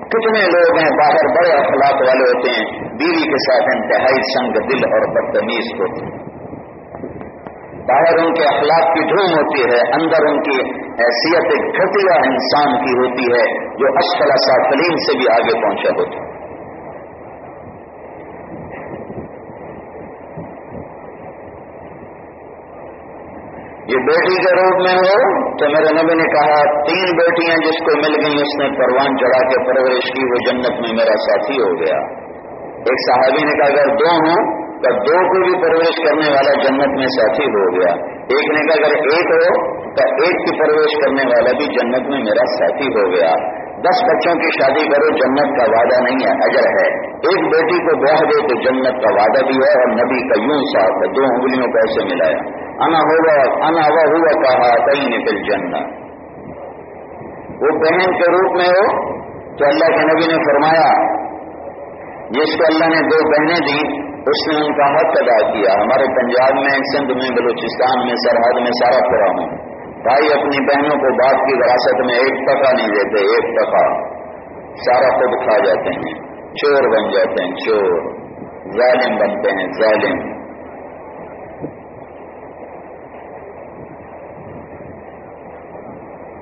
کتنے لوگ ہیں باہر بڑے اخلاق والے ہوتے ہیں، بیوی کے ساتھ انتہائی سنگ دل اور بدتمیز ہوتے ہیں۔ باہر ان کے اخلاق کی دھوم ہوتی ہے، اندر ان کی حیثیت گھٹیا انسان کی ہوتی ہے جو اسفلا سافلین سے بھی آگے پہنچا ہوتا ہے۔ یہ بیٹی کے روپ میں ہو تو میرے نبی نے کہا، تین بیٹیاں جس کو مل گئی اس نے پروان چڑھا کے پرورش کی، وہ جنت میں میرا ساتھی ہو گیا۔ ایک صحابی نے کہا، اگر دو ہوں تو دو کو بھی پرورش کرنے والا جنت میں ساتھی ہو گیا، ایک نے کہا اگر ایک ہو تو ایک کی پرورش کرنے والا بھی جنت میں میرا ساتھی ہو گیا۔ دس بچوں کی شادی کرو، جنت کا وعدہ نہیں ہے، اجر ہے۔ ایک بیٹی کو بہ دے تو جنت کا وعدہ بھی ہے اور نبی کا یوں صاف ہے، دو انگلیوں کو ایسے ملایا۔ انا ہوا انا ہوا ہوا کہا کہیں نکل جنت۔ وہ بہن کے روپ میں ہو تو اللہ کے نبی نے فرمایا، جس کو اللہ نے دو بہنیں دی اس نے ان کا حق ادا کیا۔ ہمارے پنجاب میں، سندھ میں، بلوچستان میں، سرحد میں سارا پورا ہوں۔ بھائی اپنی بہنوں کو باپ کی وراثت میں ایک ٹکا نہیں دیتے، ایک ٹکا سارا خود کھا جاتے ہیں۔ چور بن جاتے ہیں، چور۔ ظالم بنتے ہیں، ظالم۔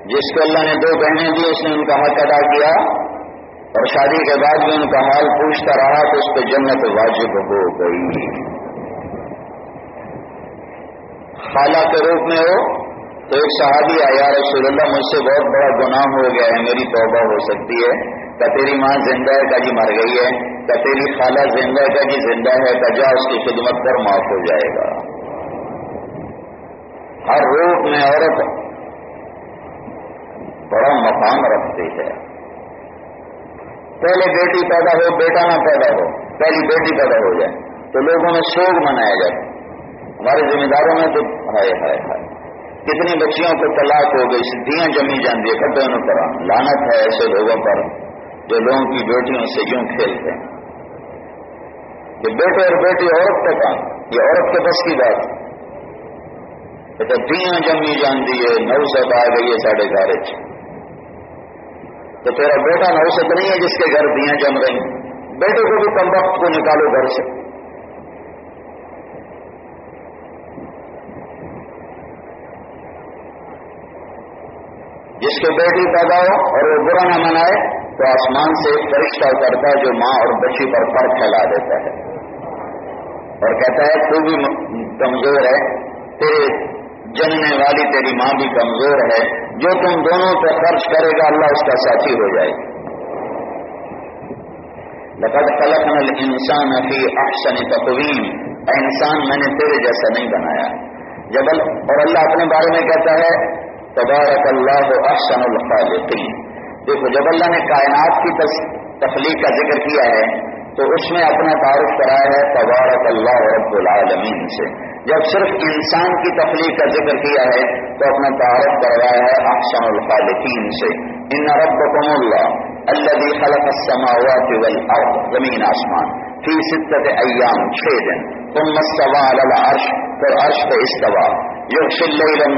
جس کو اللہ نے دو بہنیں دی، اس نے ان کا حق ادا کیا۔ اور شادی کے بعد بھی ان کا حال پوچھتا رہا تو اس پہ جنت واجب ہو گئی۔ خالہ کے روپ میں ہو تو ایک صحابی آیا رسول اللہ، مجھ سے بہت بڑا گناہ ہو گیا ہے، میری توبہ ہو سکتی ہے۔ کہ تیری ماں زندہ ہے، کا جی مر گئی ہے۔ کہ تیری خالہ زندہ ہے، کا جی زندہ ہے۔ کا جا، اس کی خدمت پر معاف ہو جائے گا۔ ہر روپ میں عورت بڑا مقام رکھتی ہے۔ پہلے بیٹی پیدا ہو، بیٹا نہ پیدا ہو، پہلی بیٹی پیدا ہو جائے۔ تو لوگوں میں سوگ منایا جائے ہمارے ذمہ داروں میں تو ہائے ہائے ہائے۔ کتنی بچیوں کو طلاق ہو گئی، سدھیاں جمی جاتی ہے دونوں طرح لانت ہے ایسے لوگوں پر جو لوگوں کی بیٹیوں سے یوں کھیلتے ہیں۔ کہ بیٹے اور بیٹی عورت کا کام، یہ عورت کے بس کی بات۔ ہے دیاں جمی جانتی ہے نوسط آ گئی ہے ساڑھے گھر تو تیرا بیٹا نوسط نہیں ہے جس کے گھر دیاں جم رہی بیٹے کو بھی کم وقت کو نکالو گھر سے۔ جس کے بیٹی پیدا ہو اور وہ برا نہ منائے، تو آسمان سے ایک فرشتہ اترتا ہے جو ماں اور بچی پر پر پھیلا دیتا ہے۔ اور کہتا ہے، تو بھی کمزور ہے، تیرے جننے والی تیری ماں بھی کمزور ہے۔ جو تم دونوں پہ خرچ کرے گا، اللہ اس کا ساتھی ہو جائے گا۔ لقد خلقنا الانسان فی احسن تقویم۔ انسان، میں نے تیرے جیسا نہیں بنایا۔ جب اور اللہ اپنے بارے میں کہتا ہے، تبارک اللہ احسن الخالقین۔ دیکھو، جب اللہ نے کائنات کی تخلیق کا ذکر کیا ہے، تو اس میں اپنا تعارف کرایا ہے، تبارک اللہ رب العالمین سے۔ جب صرف انسان کی تخلیق کا ذکر کیا ہے تو اپنا تعارف کروایا ہے احسن الخالقین سے۔ ان ربکم اللہ اللہ خلق السماوات والارض زمین آسمان فی ستت ایام، چھ دن۔ ثم استوى على العرش پر عرش پہ استوا یغشی اللیل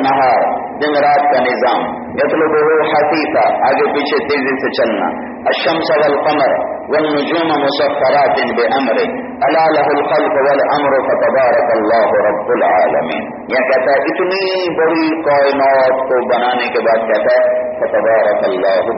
دن رات کا نظام۔ یطلبہ حقیقہ آگے پیچھے تیزی سے چلنا۔ الشمس والقمر والنجوم مسخرات بامر الا له الخلق والامر فتبارك الله رب العالمین۔ یہ کہتا ہے، اتنی بڑی کائنات کو بنانے کے بعد کہتا ہے فتبارك الله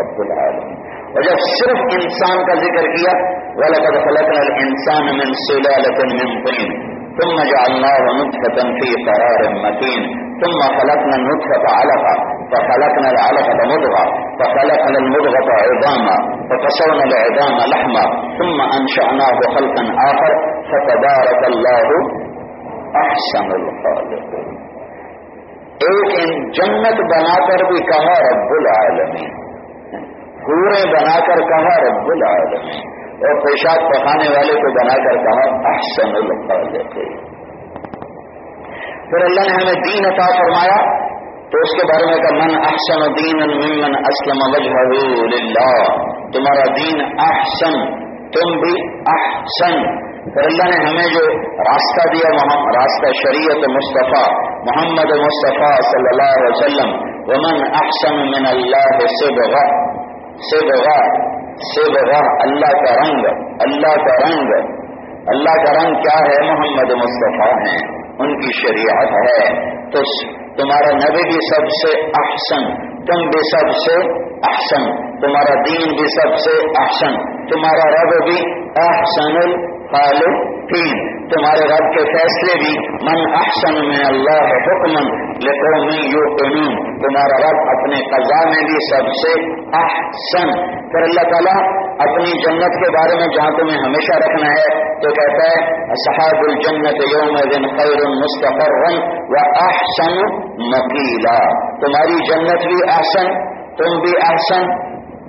رب العالمین۔ اور جب صرف انسان کا ذکر کیا، وَلَقَدْ خَلَقْنَا الْإِنسَانَ مِنْ سُلَالَةٍ مِنْ طِينٍ۔ ثم جعلناه نطفة في قرار مكين ثم خلقنا النطفة علقة، فخلقنا العلقة مضغة، فخلقنا المضغة عظاما، فقصرنا العظام لحما، ثم أنشأناه خلقا آخر، فتبارك الله أحسن الخالقين. ایک جنت بنا کر بھی کہا رب العالمین، پورے بنا کر کہا رب العالمین. اور پیشاب پکانے والے کو بنا کر کہا، احسن الخالق پھر اللہ نے ہمیں دین عطا فرمایا، تو اس کے بارے میں کہا، من احسن دین ممن اسلم وجہ للہ. تمہارا دین احسن، تم بھی احسن۔ پھر اللہ نے ہمیں جو راستہ دیا راستہ شریعت مصطفیٰ، محمد مصطفیٰ صلی اللہ علیہ وسلم، ومن احسن من اللہ سے بغا سے بغا سبغہ اللہ کا رنگ اللہ کا رنگ اللہ کا رنگ کیا ہے؟ محمد مصطفیٰ ہیں۔ ان کی شریعت ہے۔ تو تمہارا نبی بھی سب سے احسن، تم بھی سب سے احسن۔ تمہارا دین بھی سب سے احسن۔ تمہارا رب بھی احسن الخالقین تمہارے رب کے فیصلے بھی من احسن میں اللہ حکمن لقوم یوقنون. تمہارا رب اپنے قضاء میں بھی سب سے احسن. پھر اللہ تعالیٰ اپنی جنت کے بارے میں جہاں تمہیں ہمیشہ رکھنا ہے، تو کہتا ہے صحاب الجنت یوم دن خیر مستقر و احسن مکیلا تمہاری جنت بھی احسن، تم بھی احسن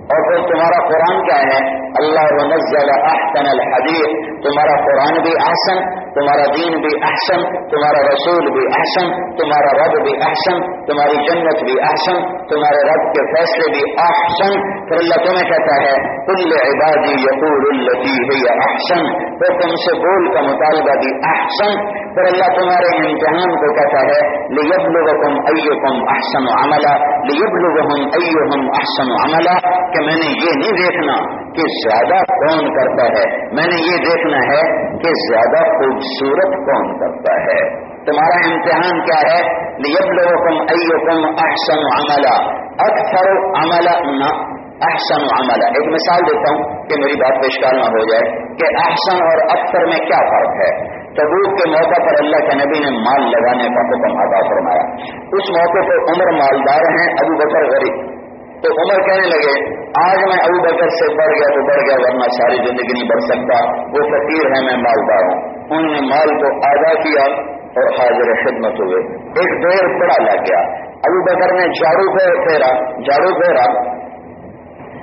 اور پھر تمہارا قرآن کیا ہے؟ اللہ نزل احسن الحدیث. تمہارا قرآن بھی احسن، تمہارا دین بھی احسن، تمہارا رسول بھی احسن، تمہارا رب بھی احسن، تمہاری جنت بھی احسن، تمہارے رب کے فیصلے بھی احسن۔ پھر اللہ تمہیں کہتا ہے کل عبادی یقول التی احسن۔ پھر تم سے بول کا مطالبہ بھی احسن۔ پھر اللہ تمہارے امتحان کو کہتا ہے لیبلغکم ایکم احسن عملا لیبلغہم ایہم احسن عملا۔ کہ میں نے یہ نہیں دیکھنا کہ زیادہ کون کرتا ہے۔ میں نے یہ دیکھنا ہے کہ زیادہ خوبصورت کون کرتا ہے۔ تمہارا امتحان کیا ہے؟ لیب ایوکم احسن عملہ اکثر عملہ نہ احسن عملہ ایک مثال دیتا ہوں کہ میری بات پیشکار نہ ہو جائے کہ احسن اور اکثر میں کیا فرق ہے؟ تبوک کے موقع پر اللہ کے نبی نے مال لگانے کا حکم ادا فرمایا۔ اس موقع پہ عمر مالدار ہیں، ابو بکر غریب۔ تو عمر کہنے لگے، آج میں ابو بکر سے بڑھ گیا تو بڑھ گیا، ورنہ ساری زندگی نہیں بڑھ سکتا۔ وہ فقیر ہے میں مالدار ہوں۔ انہوں نے مال کو آدھا کیا اور حاضر خدمت ہوئے۔ ایک دیر بڑا لگ گیا۔ ابو بکر نے جھاڑو پھیرا جھاڑو پھیرا۔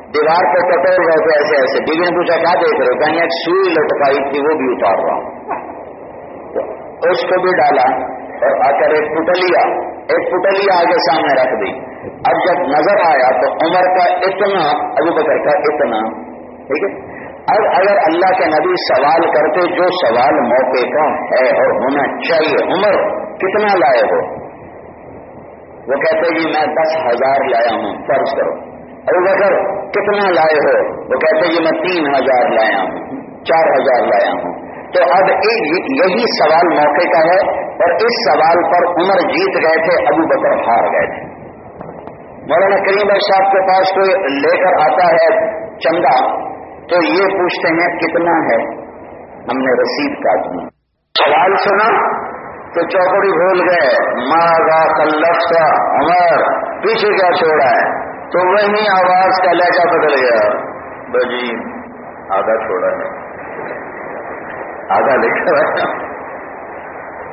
دیوار پہ کٹور رہے تھے ایسے ایسے بیوی نے پوچھا، کیا دیکھ رہے کہیں ایک سوئی لٹکائی تھی، وہ بھی اتار رہا ہوں۔ اس کو بھی ڈالا اور آ کر ایک پٹلیا ایک پٹلیا آگے سامنے رکھ دی۔ اب جب نظر آیا تو عمر کا اتنا، ابو بکر کا اتنا۔ ٹھیک ہے؟ اب اگر اللہ کے نبی سوال کرتے، جو سوال موقع کا ہے اور ہونا چاہیے، عمر کتنا لائے ہو؟ وہ کہتے جی میں دس ہزار لایا ہوں، فرض کرو۔ ابو بکر، کتنا لائے ہو؟ وہ کہتے جی میں تین ہزار لایا ہوں، چار ہزار لایا ہوں۔ تو اب یہی سوال موقع کا ہے اور اس سوال پر عمر جیت گئے تھے، ابو بکر ہار گئے تھے۔ مولانا کریم صاحب کے پاس کوئی لے کر آتا ہے چندہ تو یہ پوچھتے ہیں، کتنا ہے؟ ہم نے رسید کاٹ دی سوال سنا تو چوکڑی بھول گئے۔ ماں کلف کا عمر؟ پیچھے کیا چھوڑا ہے؟ تو وہی آواز کا لہجہ بدل گیا۔ بجی، آدھا چھوڑا ہے۔ آدھا لکھا ہے۔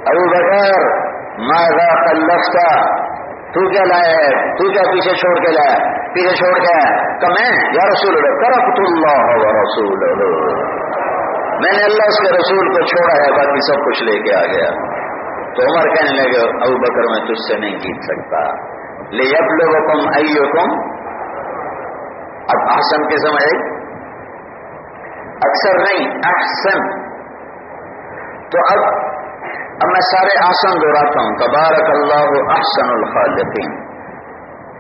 ابو بغیر ماں کلف کا تو کیا لایا ہے تو کیا پیچھے چھوڑ کے لایا پیچھے چھوڑ کے۔ کہ میں؟ یا رسول اللہ کرفت اللہ و رسول میں نے اللہ اس کے رسول کو چھوڑا ہے، باقی سب کچھ لے کے آ گیا۔ تو عمر کہنے لگے، ابو بکر، میں تجھ سے نہیں جیت سکتا۔ لے اب لوگ کم آئیو کم اب آسن کے سمجھ اکثر نہیں، احسن۔ تو اب اب میں سارے آسن دہراتا ہوں. تبارک اللہ احسن الخالقین.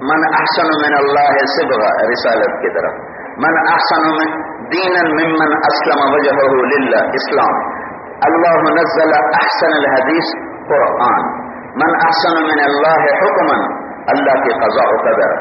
من احسن من اللہ سبغ رسالت کی طرف. من احسن من دین ممن اسلم وجہ للہ، اسلام. اللہ نزل احسن الحدیث، قرآن. من احسن من اللہ حکمن اللہ کی قضاء و قدر.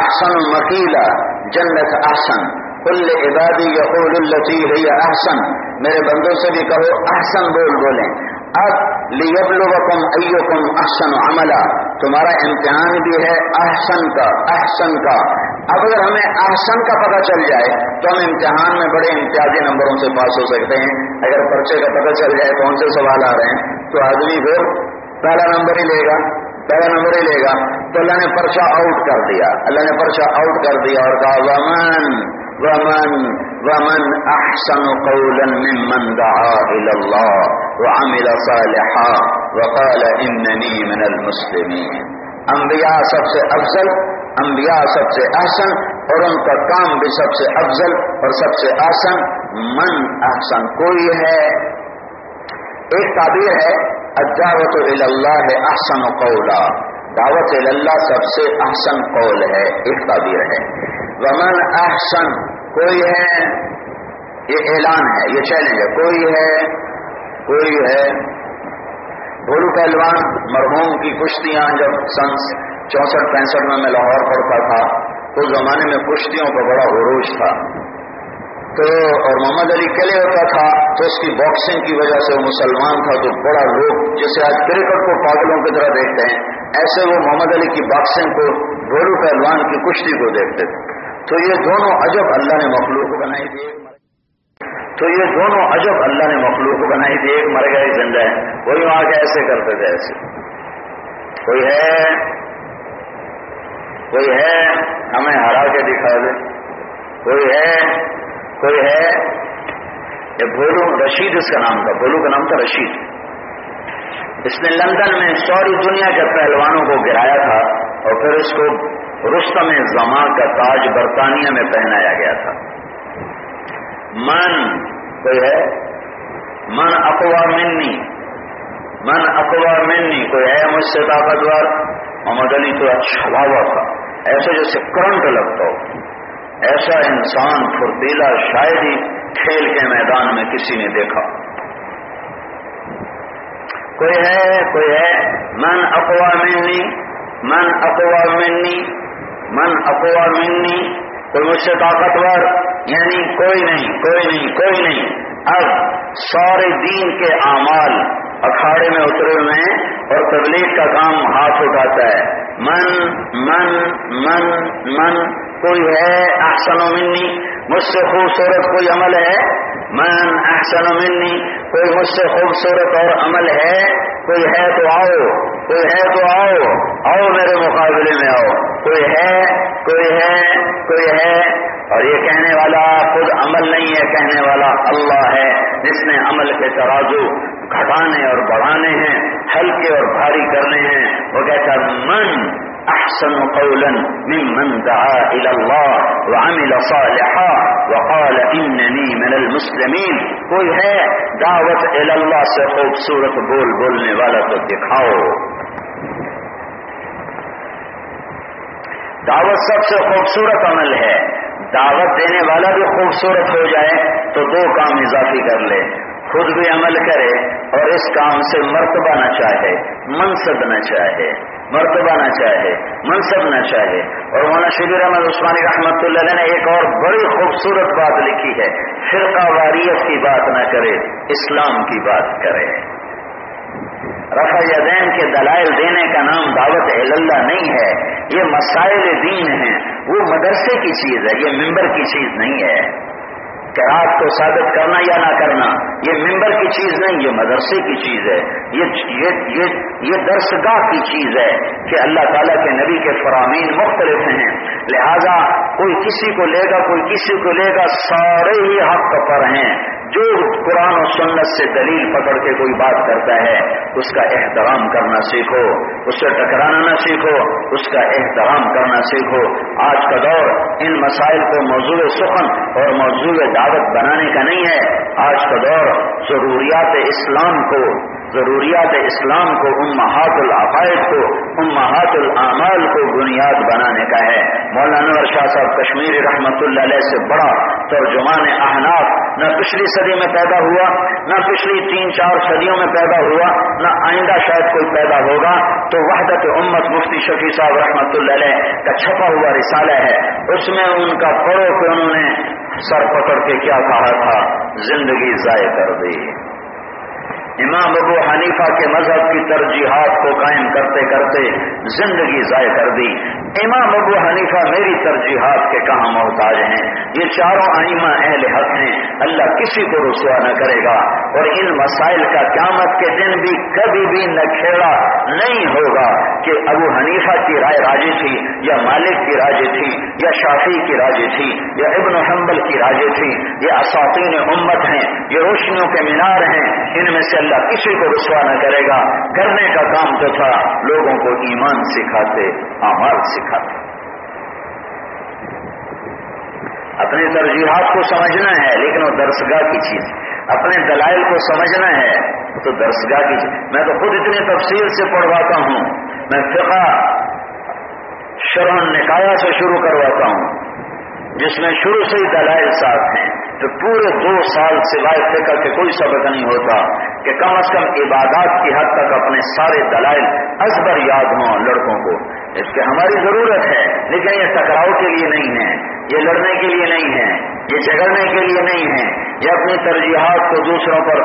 احسن مکیلا جنت احسن. کل عبادی یقول التی ہے احسن۔ میرے بندوں سے بھی کہو، احسن بول بولیں۔ اب لیبلوکم ایوکم احسن عملہ تمہارا امتحان بھی ہے احسن کا احسن کا۔ اب اگر ہمیں احسن کا پتہ چل جائے، تو ہم امتحان میں بڑے امتیازی نمبروں سے پاس ہو سکتے ہیں۔ اگر پرچے کا پتہ چل جائے کون سے سوال آ رہے ہیں، تو آدمی پھر پہلا نمبر ہی لے گا، پہلا نمبر ہی لے گا۔ تو اللہ نے پرچہ آؤٹ کر دیا۔ اللہ نے پرچہ آؤٹ کر دیا اور کہا ومن ومن احسن قولا ممن دعا الى الله وعمل صالحا وقال انني من المسلمين۔ انبیاء سب سے افضل انبیاء سب سے احسن اور ان کا کام بھی سب سے افضل اور سب سے آسن من احسن کوئی ہے؟ ایک تعبیر ہے الدعوت اللہ احسن قولا۔ دعوت اللہ سب سے احسن قول ہے، ایک تعبیر ہے۔ ومن احسن کوئی ہے، یہ اعلان ہے، یہ چیلنج ہے، کوئی ہے کوئی ہے بھولو پہلوان، مرحوم کی کشتیاں جب سن چونسٹھ پینسٹھ میں میں لاہور پڑھتا تھا، اس زمانے میں کشتیوں کا بڑا عروج تھا۔ تو اور محمد علی کلے ہوتا تھا، تو اس کی باکسنگ کی وجہ سے وہ مسلمان تھا، تو بڑا لوگ جیسے آج کرکٹ کو پاگلوں کی طرح دیکھتے ہیں، ایسے وہ محمد علی کی باکسنگ کو گھوڑو پہلوان کی کشتی کو دیکھتے تھے۔ تو یہ دونوں عجب اللہ نے مخلوق بنائی تھی. تو یہ دونوں عجب اللہ نے مخلوق بنائی تھی. ایک مر گئے، زندہ ہے وہی وہاں کے ایسے کرتے تھے ایسے. کوئی ہے کوئی ہے، ہمیں ہرا کے دکھا دے. کوئی ہے کوئی ہے. یہ بھولو، رشید اس کا نام تھا. بھولو کا نام تھا رشید. اس نے لندن میں سوری دنیا کے پہلوانوں کو گرایا تھا اور پھر اس کو رستم زمان کا تاج برطانیہ میں پہنایا گیا تھا۔ من کوئی ہے؟ من اقوا منی۔ من اقوا منی کوئی ہے مجھ سے طاقتور؟ محمد علی تو اچھا ہوا تھا۔ ایسے جیسے کرنٹ لگتا ہو۔ ایسا انسان پھرتیلا شاید ہی کھیل کے میدان میں کسی نے دیکھا۔ کوئی ہے؟ کوئی ہے۔ من اقوا منی۔ من اقوا منی۔ من اقوا منی کوئی مجھ سے طاقتور یعنی کوئی نہیں کوئی نہیں کوئی نہیں۔ اب سارے دین کے اعمال اکھاڑے میں اترے ہوئے ہیں اور تبلیغ کا کام ہاتھ اٹھاتا ہے۔ من من من من، کوئی ہے، احسن و منی، مجھ سے خوبصورت کوئی عمل ہے۔ من، احسن و منی، کوئی مجھ سے خوبصورت اور عمل ہے۔ کوئی ہے تو آؤ، کوئی ہے تو آؤ آؤ میرے مقابلے میں آؤ۔ کوئی ہے کوئی ہے کوئی ہے۔ اور یہ کہنے والا خود عمل نہیں ہے، کہنے والا اللہ ہے۔ جس نے عمل کے ترازو گھٹانے اور بڑھانے ہیں، ہلکے اور بھاری کرنے ہیں۔ وہ کہتا من احسن قولا ممن دعا الى الله وعمل صالحا وقال انني من المسلمين. کوئی ہے دعوت الى اللہ سے خوبصورت بول بولنے والا تو دکھاؤ. دعوت سب سے خوبصورت عمل ہے. دعوت دینے والا بھی خوبصورت ہو جائے تو دو کام اضافی کر لے. خود بھی عمل کرے اور اس کام سے مرتبہ نہ چاہے، منصب نہ چاہے، مرتبہ نہ چاہے، منصب نہ چاہے۔ اور مولانا شبیر احمد عثمانی رحمۃ اللہ نے ایک اور بڑی خوبصورت بات لکھی ہے، فرقہ واریت کی بات نہ کرے، اسلام کی بات کرے۔ رفع یدین کے دلائل دینے کا نام دعوت اللہ نہیں ہے، یہ مسائل دین ہیں۔ وہ مدرسے کی چیز ہے، یہ ممبر کی چیز نہیں ہے۔ رات کو ثابت کرنا یا نہ کرنا یہ ممبر کی چیز نہیں یہ مدرسے کی چیز ہے یہ یہ, یہ, یہ درسگاہ کی چیز ہے کہ اللہ تعالیٰ کے نبی کے فرامین مختلف ہیں۔ لہذا کوئی کسی کو لے گا کوئی کسی کو لے گا سارے ہی حق پر ہیں۔ جو قرآن و سنت سے دلیل پکڑ کے کوئی بات کرتا ہے، اس کا احترام کرنا سیکھو، اس سے ٹکرانا نہ سیکھو، اس کا احترام کرنا سیکھو۔ آج کا دور ان مسائل کو موضوع سخن اور موضوع دعوت بنانے کا نہیں ہے۔ آج کا دور ضروریات اسلام کو، ضروریات اسلام کو ان العقائد کو ان محاط العمال کو بنیاد بنانے کا ہے۔ مولانا شاہ صاحب کشمیر رحمت اللہ علیہ سے بڑا ترجمان احناف نہ پچھلی صدی میں پیدا ہوا، نہ پچھلی تین چار صدیوں میں پیدا ہوا، نہ آئندہ شاید کوئی پیدا ہوگا۔ تو وحدت امت مفتی شفیع صاحب رحمۃ اللہ علیہ کا چھپا ہوا رسالہ ہے۔ اس میں ان کا پڑو کہ انہوں نے سر پکڑ کے کیا کہا تھا، زندگی ضائع کر دی۔ امام ابو حنیفہ کے مذہب کی ترجیحات کو قائم کرتے کرتے زندگی ضائع کر دی۔ امام ابو حنیفہ میری ترجیحات کے کہاں محتاج ہیں؟ یہ چاروں آئمہ اہل حق ہیں۔ اللہ کسی کو رسوا نہ کرے گا۔ اور ان مسائل کا قیامت کے دن بھی کبھی بھی نہ کھیڑا نہیں ہوگا کہ ابو حنیفہ کی رائے راجی تھی، یا مالک کی راجی تھی، یا شافی کی راجی تھی، یا ابن حنبل کی راجی تھی، یہ اساطین امت ہیں، یہ روشنیوں کے مینار ہیں، ان میں سے اللہ کسی کو رسوا نہ کرے گا۔ کرنے کا کام تو تھا، لوگوں کو ایمان سکھاتے، اعمال سکھاتے۔ اپنی ترجیحات کو سمجھنا ہے، لیکن وہ درسگاہ کی چیز۔ اپنے دلائل کو سمجھنا ہے تو درسگاہ کی چیز۔ میں تو خود اتنی تفصیل سے پڑھواتا ہوں۔ میں فقہ شرح نکایا سے شروع کرواتا ہوں۔ جس میں شروع سے ہی دلائل ساتھ ہیں۔ تو پورے دو سال سوائے فکر کے کوئی سبق نہیں ہوتا کہ کم از کم عبادات کی حد تک اپنے سارے دلائل ازبر یاد ہوں لڑکوں کو۔ اس کی ہماری ضرورت ہے، لیکن یہ ٹکراؤ کے لیے نہیں ہے، یہ لڑنے کے لیے نہیں ہے، یہ جگڑنے کے لیے نہیں ہے، یہ اپنی ترجیحات کو دوسروں پر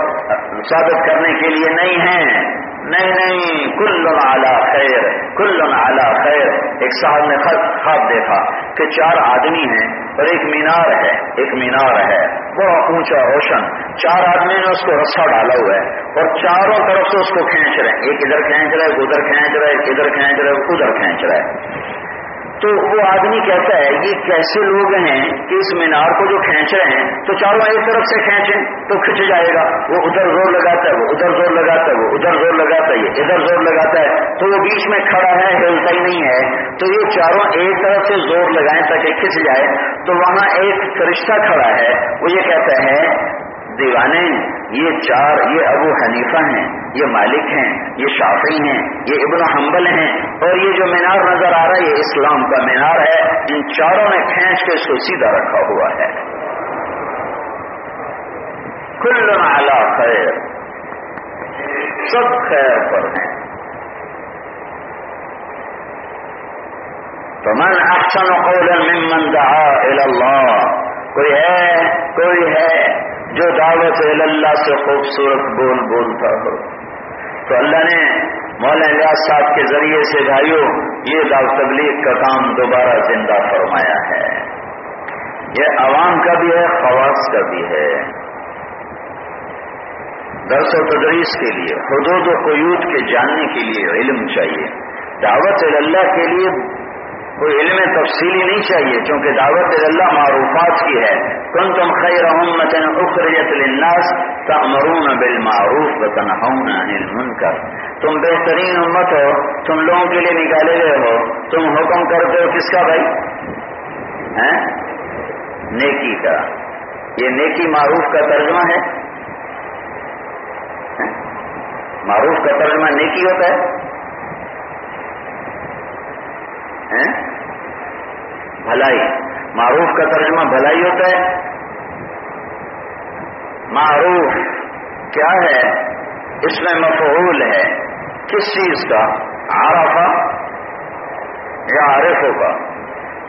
ثابت کرنے کے لیے نہیں ہے۔ نہیں نہیں کل اعلیٰ خیر کل اعلیٰ خیر۔ ایک صاحب نے خواب دیکھا کہ چار آدمی ہیں اور ایک مینار ہے، ایک مینار ہے۔ بڑا اونچا روشن۔ چار آدمی نے اس کو رسا ڈالا ہوا ہے اور چاروں طرف سے اس کو کھینچ رہے ہیں۔ ایک ادھر کھینچ رہا ہے ادھر کھینچ رہا ہے ادھر کھینچ رہا ہے، ادھر کھینچ رہا ہے۔ تو وہ آدمی کہتا ہے، یہ کیسے لوگ ہیں کہ اس مینار کو جو کھینچ رہے ہیں، تو چاروں ایک طرف سے کھینچیں تو کھنچ جائے گا. وہ ادھر زور لگاتا ہے، وہ ادھر زور لگاتا ہے، وہ ادھر زور لگاتا ہے، یہ ادھر زور لگاتا ہے، تو وہ بیچ میں کھڑا ہے، ہلتا ہی نہیں ہے، تو یہ چاروں ایک طرف سے زور لگائیں تاکہ کھنچ جائے، تو وہاں ایک فرشتہ کھڑا ہے، وہ یہ کہتا ہے، دیوانے یہ چار، یہ ابو حنیفہ ہیں، یہ مالک ہیں، یہ شافی ہیں، یہ ابن حنبل ہیں، اور یہ جو مینار نظر آ رہا ہے، یہ اسلام کا مینار ہے، ان چاروں نے کھینچ کے اس کو سیدھا رکھا ہوا ہے۔ کل اعلی خیر، سب خیر پر ہیں۔ تو من احسن قولا ممن دعا الى اللہ، کوئی ہے؟ کوئی ہے۔ جو دعوت اللہ سے خوبصورت بول بولتا ہو۔ تو اللہ نے مولانا الیاس صاحب کے ذریعے سے بھائیوں یہ دعوت تبلیغ کا کام دوبارہ زندہ فرمایا ہے۔ یہ عوام کا بھی ہے، خواص کا بھی ہے۔ درس و تدریس کے لیے، حدود و قیود کے جاننے کے لیے علم چاہیے۔ دعوت اللہ کے لیے کوئی علم تفصیلی نہیں چاہیے کیونکہ دعوت اللہ معروفات کی ہے۔ کن تم خیر اخریت للناس تأمرون بالمعروف وتنہون عن المنکر۔ تم بہترین امت ہو، تم لوگوں کے لیے نکالے گئے ہو۔ تم حکم کرتے ہو کس کا بھائی؟ نیکی کا۔ یہ نیکی معروف کا ترجمہ ہے؟ معروف کا ترجمہ نیکی ہوتا ہے؟ بھلائی۔ معروف کا ترجمہ بھلائی ہوتا ہے۔ معروف کیا ہے؟ اس میں مفعول ہے۔ کس چیز کا؟ عارفہ یا عارف ہوگا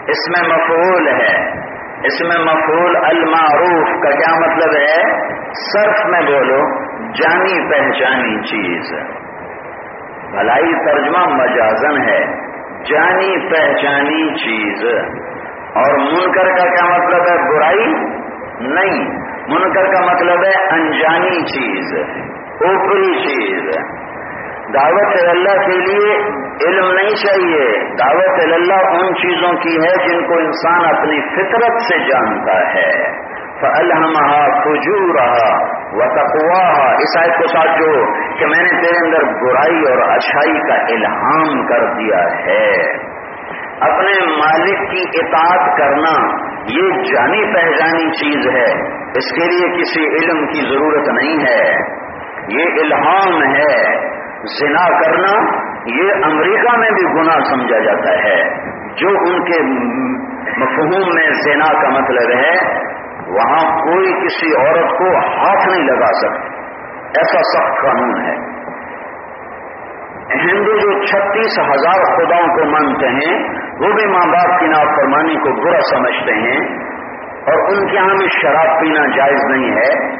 اس میں مفعول ہے۔ اس میں مفعول المعروف کا کیا مطلب ہے؟ صرف میں بولو، جانی پہچانی چیز۔ بھلائی ترجمہ مجازن ہے۔ جانی پہچانی چیز۔ اور منکر کا کیا مطلب ہے؟ برائی؟ نہیں۔ منکر کا مطلب ہے انجانی چیز، اوپری چیز۔ دعوت اللہ کے لیے علم نہیں چاہیے۔ دعوت اللہ ان چیزوں کی ہے جن کو انسان اپنی فطرت سے جانتا ہے۔ الحمہ خجو رہا و تقوا اس آیت کو ساتھ جو کہ میں نے تیرے اندر برائی اور اچھائی کا الہام کر دیا ہے۔ اپنے مالک کی اطاعت کرنا یہ جانی پہچانی چیز ہے۔ اس کے لیے کسی علم کی ضرورت نہیں ہے۔ یہ الہام ہے۔ زنا کرنا یہ امریکہ میں بھی گناہ سمجھا جاتا ہے۔ جو ان کے مفہوم میں زنا کا مطلب ہے وہاں کوئی کسی عورت کو ہاتھ نہیں لگا سکتا۔ ایسا سخت قانون ہے۔ ہندو جو چھتیس ہزار خداؤں کو مانتے ہیں، وہ بھی ماں باپ کی نافرمانی کو برا سمجھتے ہیں اور ان کے یہاں بھی شراب پینا جائز نہیں ہے